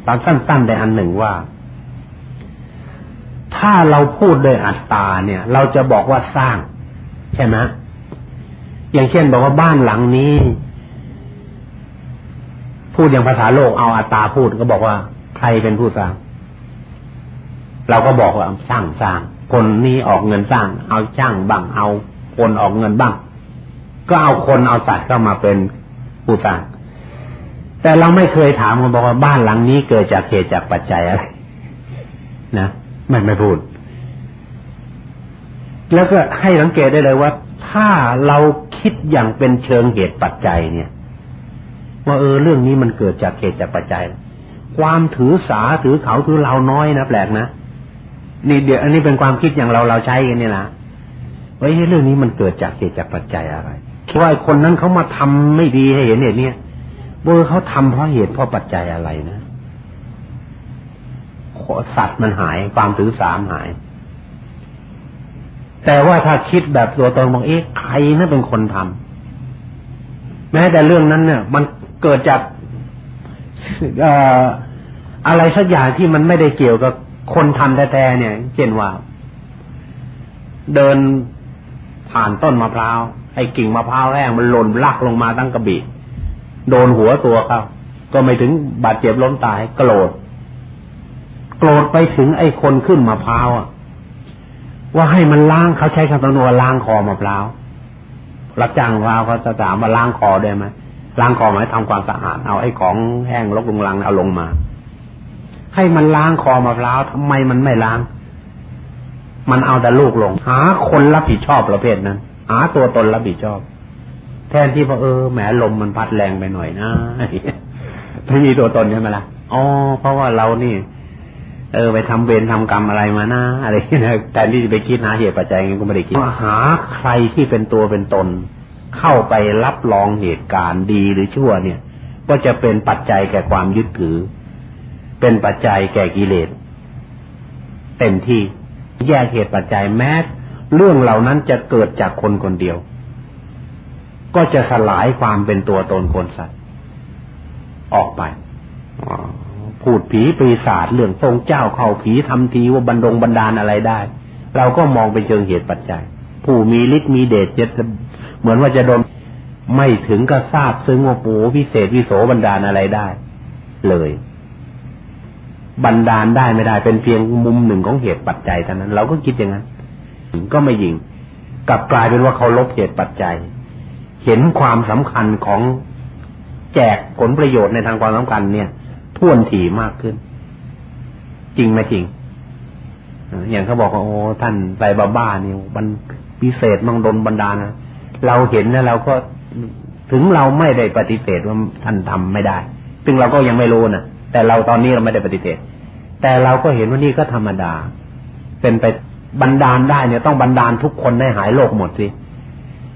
ตอนสั้นๆในอันหนึ่งว่า ถ้าเราพูดโดยอัตตาเนี่ย เราจะบอกว่าสร้าง ใช่ไหมอย่างเช่นบอกว่าบ้านหลังนี้ พูดอย่างภาษาโลกเอาอัตตาพูดก็บอกว่า ใครเป็นผู้สร้าง เราก็บอกว่าสร้างสร้าง คนนี้ออกเงินสร้าง เอาจ้างบ้างเอาคนออกเงินบ้าง ก็เอาคนเอาสัตว์เข้ามาเป็นผู้สร้าง แต่เราไม่เคยถามกันบอกว่าบ้านหลังนี้เกิดจากเหตุจากปัจจัยอะไร นะไม่ไม่พูด แล้วก็ให้สังเกตได้เลยว่า ถ้าเราคิดอย่างเป็นเชิงเหตุปัจจัยเนี่ย ว่าเออเรื่องนี้มันเกิดจากเหตุจากปัจจัย ความถือสาถือเขาถือเราน้อยนะแปลกนะนี่เดี๋ยวอันนี้เป็นความคิดอย่างเราเราใช้กันนี่นะเฮ้ยเรื่องนี้มันเกิดจากเหตุจากปัจจัยอะไรคิดว่าคนนั้นเขามาทำไม่ดีให้เห็นเนี่ย เบอร์เขาทำเพราะเหตุเพราะปัจจัยอะไรนะสัตว์มันหายความถือสามหาย แต่ว่าถ้าคิดแบบตัวตนบอกเอ๊ะใครนั่นเป็นคนทำแม้แต่เรื่องนั้นเนี่ย มันเกิดจากอะไรสักอย่างที่มันไม่ได้เกี่ยวกับคนทำแท้ๆเนี่ย เช่นว่า เดินผ่านต้นมะพร้าวไอ้กิ่งมะพร้าวแห้งมันหล่นลักลงมาตั้งกระบี่ โดนหัวตัวเขาก็ไม่ถึงบาดเจ็บล้มตายโกรธโกรธไปถึงไอ้คนขึ้นมะพร้าวอะ ว่าให้มันล้างเขาใช้คำตำนวนล้างคอมะพร้าวรับจ้างพร้าเขาจะถามว่าล้างคอได้ไหมล้างคอหมายทำความสะอาดเอาไอ้ของแห้งลกลงลังเอาลงมา ให้มันล้างคอมะพร้าวทำไมมันไม่ล้าง มันเอาแต่ลูกลง หาคนรับผิดชอบประเภทนั้น หาตัวตนรับผิดชอบ แทนที่พอเออแหมลมมันพัดแรงไปหน่อยนะไม่มีตัวตนใช่ไหมล่ะอ๋อเพราะว่าเรานี่ เออ ไปทำเวรทำกรรมอะไรมานะอะไรนะแต่ที่จะไปคิดหาเหตุปัจจัยงั้ก็ไม่ได้คิดหาใครที่เป็นตัวเป็นตน เข้าไปรับรองเหตุการณ์ดีหรือชั่วเนี่ย ก็จะเป็นปัจจัยแก่ความยึดถือ เป็นปัจจัยแก่กิเลสเต็มที่แยกเหตุปัจจัยแม้เรื่องเหล่านั้นจะเกิดจากคนคนเดียว ก็จะสลายความเป็นตัวตนคนสัตว์ ออกไปพูดผีปีศาจเรื่องทรงเจ้าเข้าผีทำทีว่าบันดงบันดาลอะไรได้ เราก็มองเป็นเชิงเหตุปัจจัย ผู้มีฤทธิ์มีเดชจะเหมือนว่าจะโดนไม่ถึงก็ทราบซึ่งว่าปูพิเศษวิโสบันดาลอะไรได้ เลยบันดาลได้ไม่ได้เป็นเพียงมุมหนึ่งของเหตุปัจจัยเท่านั้น เราก็คิดอย่างนั้นก็ไม่ยิงกลับกลายเป็นว่าเขาลบเหตุปัจจัย เห็นความสำคัญของแจกผลประโยชน์ในทางความสำคัญเนี่ยท่วนถี่มากขึ้น จริงไหมจริงอย่างเขาบอกว่าโอ้ท่านไปบ้าบ้านี่มันพิเศษมังดนบรรดานะเราเห็นแล้วเราก็ถึงเราไม่ได้ปฏิเสธว่าท่านทำไม่ได้ ซึ่งเราก็ยังไม่รู้นะแต่เราตอนนี้เราไม่ได้ปฏิเสธ แต่เราก็เห็นว่านี่ก็ธรรมดา เป็นไปบรรดาลได้เนี่ยต้องบรรดาลทุกคนได้หายโลกหมดสิ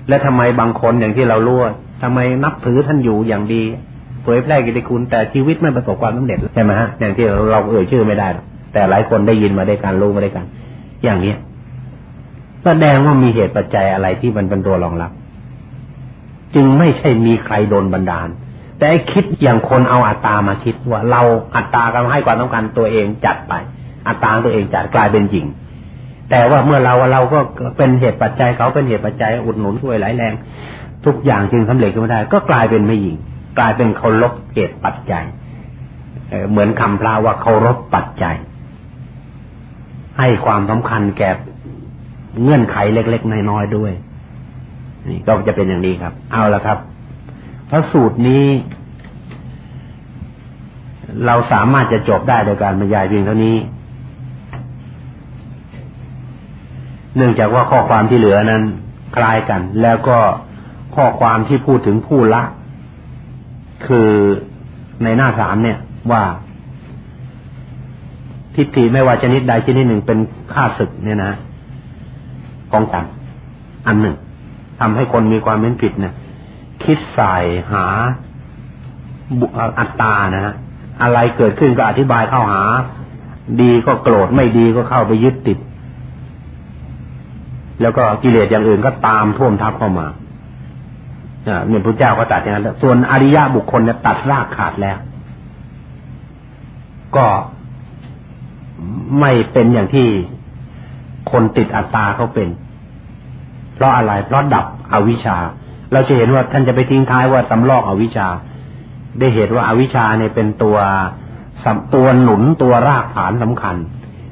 และทำไมบางคนอย่างที่เรารู้ทำไมนับถือท่านอยู่อย่างดีเผยแพร่กิตติคุณแต่ชีวิตไม่ประสบความสำเร็จใช่ไหมฮะอย่างที่เราเอ่ยชื่อไม่ได้ แต่หลายคนได้ยินมาได้การรู้มาได้กันอย่างนี้แสดงว่ามีเหตุปัจจัยอะไรที่มันเป็นตัวรองรับ จึงไม่ใช่มีใครโดนบันดาล แต่คิดอย่างคนเอาอัตตามาคิดว่าเราอัตตากันให้ความต้องการตัวเองจัดไป อัตตาตัวเองจัดกลายเป็นจริง แต่ว่าเมื่อเราเราก็เป็นเหตุปัจจัยเขาเป็นเหตุปัจจัยอุดหนุนช่วยหลายแรง ทุกอย่างจึงสำเร็จขึ้นมาได้ ก็กลายเป็นไม่หญิง กลายเป็นเคารพเหตุปัจจัยเหมือนคำพระว่าเคารพปัจจัย ให้ความสำคัญแก่เงื่อนไขเล็ก ๆ น้อยๆด้วยนี่ก็จะเป็นอย่างนี้ครับ เอาละครับพระสูตรนี้ เราสามารถจะจบได้โดยการบรรยายเพียงเท่านี้ เนื่องจากว่าข้อความที่เหลือนั้นคล้ายกัน แล้วก็ข้อความที่พูดถึงผู้ละ คือในหน้าสามเนี่ยว่าทิฏฐิไม่ว่าชนิดใดชนิดหนึ่งเป็นค่าศึกเนี่ยนะของกัน อันหนึ่งทำให้คนมีความเป็นผิดเนี่ยคิดใส่หาอัตตานะฮะอะไรเกิดขึ้นก็อธิบายเข้าหา ดีก็โกรธไม่ดีก็เข้าไปยึดติด แล้วก็กิเลสอย่างอื่นก็ตามท่วมทับเข้ามาเนี่ยพระเจ้าก็ตัดอย่างนั้นส่วนอริยะบุคคลเนี่ยตัดรากขาดแล้ว ก็ไม่เป็นอย่างที่คนติดอัตตาเขาเป็น เพราะอะไร เพราะดับอวิชชา เราจะเห็นว่าท่านจะไปทิ้งท้ายว่าสำลอกอวิชชา ได้เหตุว่าอาวิชชาเนี่ยเป็นตัวตัวหนุนตัวรากฐานสำคัญ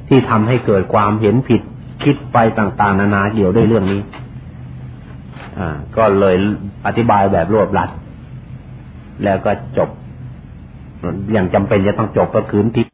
ที่ทำให้เกิดความเห็นผิด คิดไปต่างๆ นานาเกี่ยวด้วยเรื่องนี้ อ่า ก็เลยอธิบายแบบรวบรัด แล้วก็จบ อย่างจำเป็นจะต้องจบก็คืนทิพ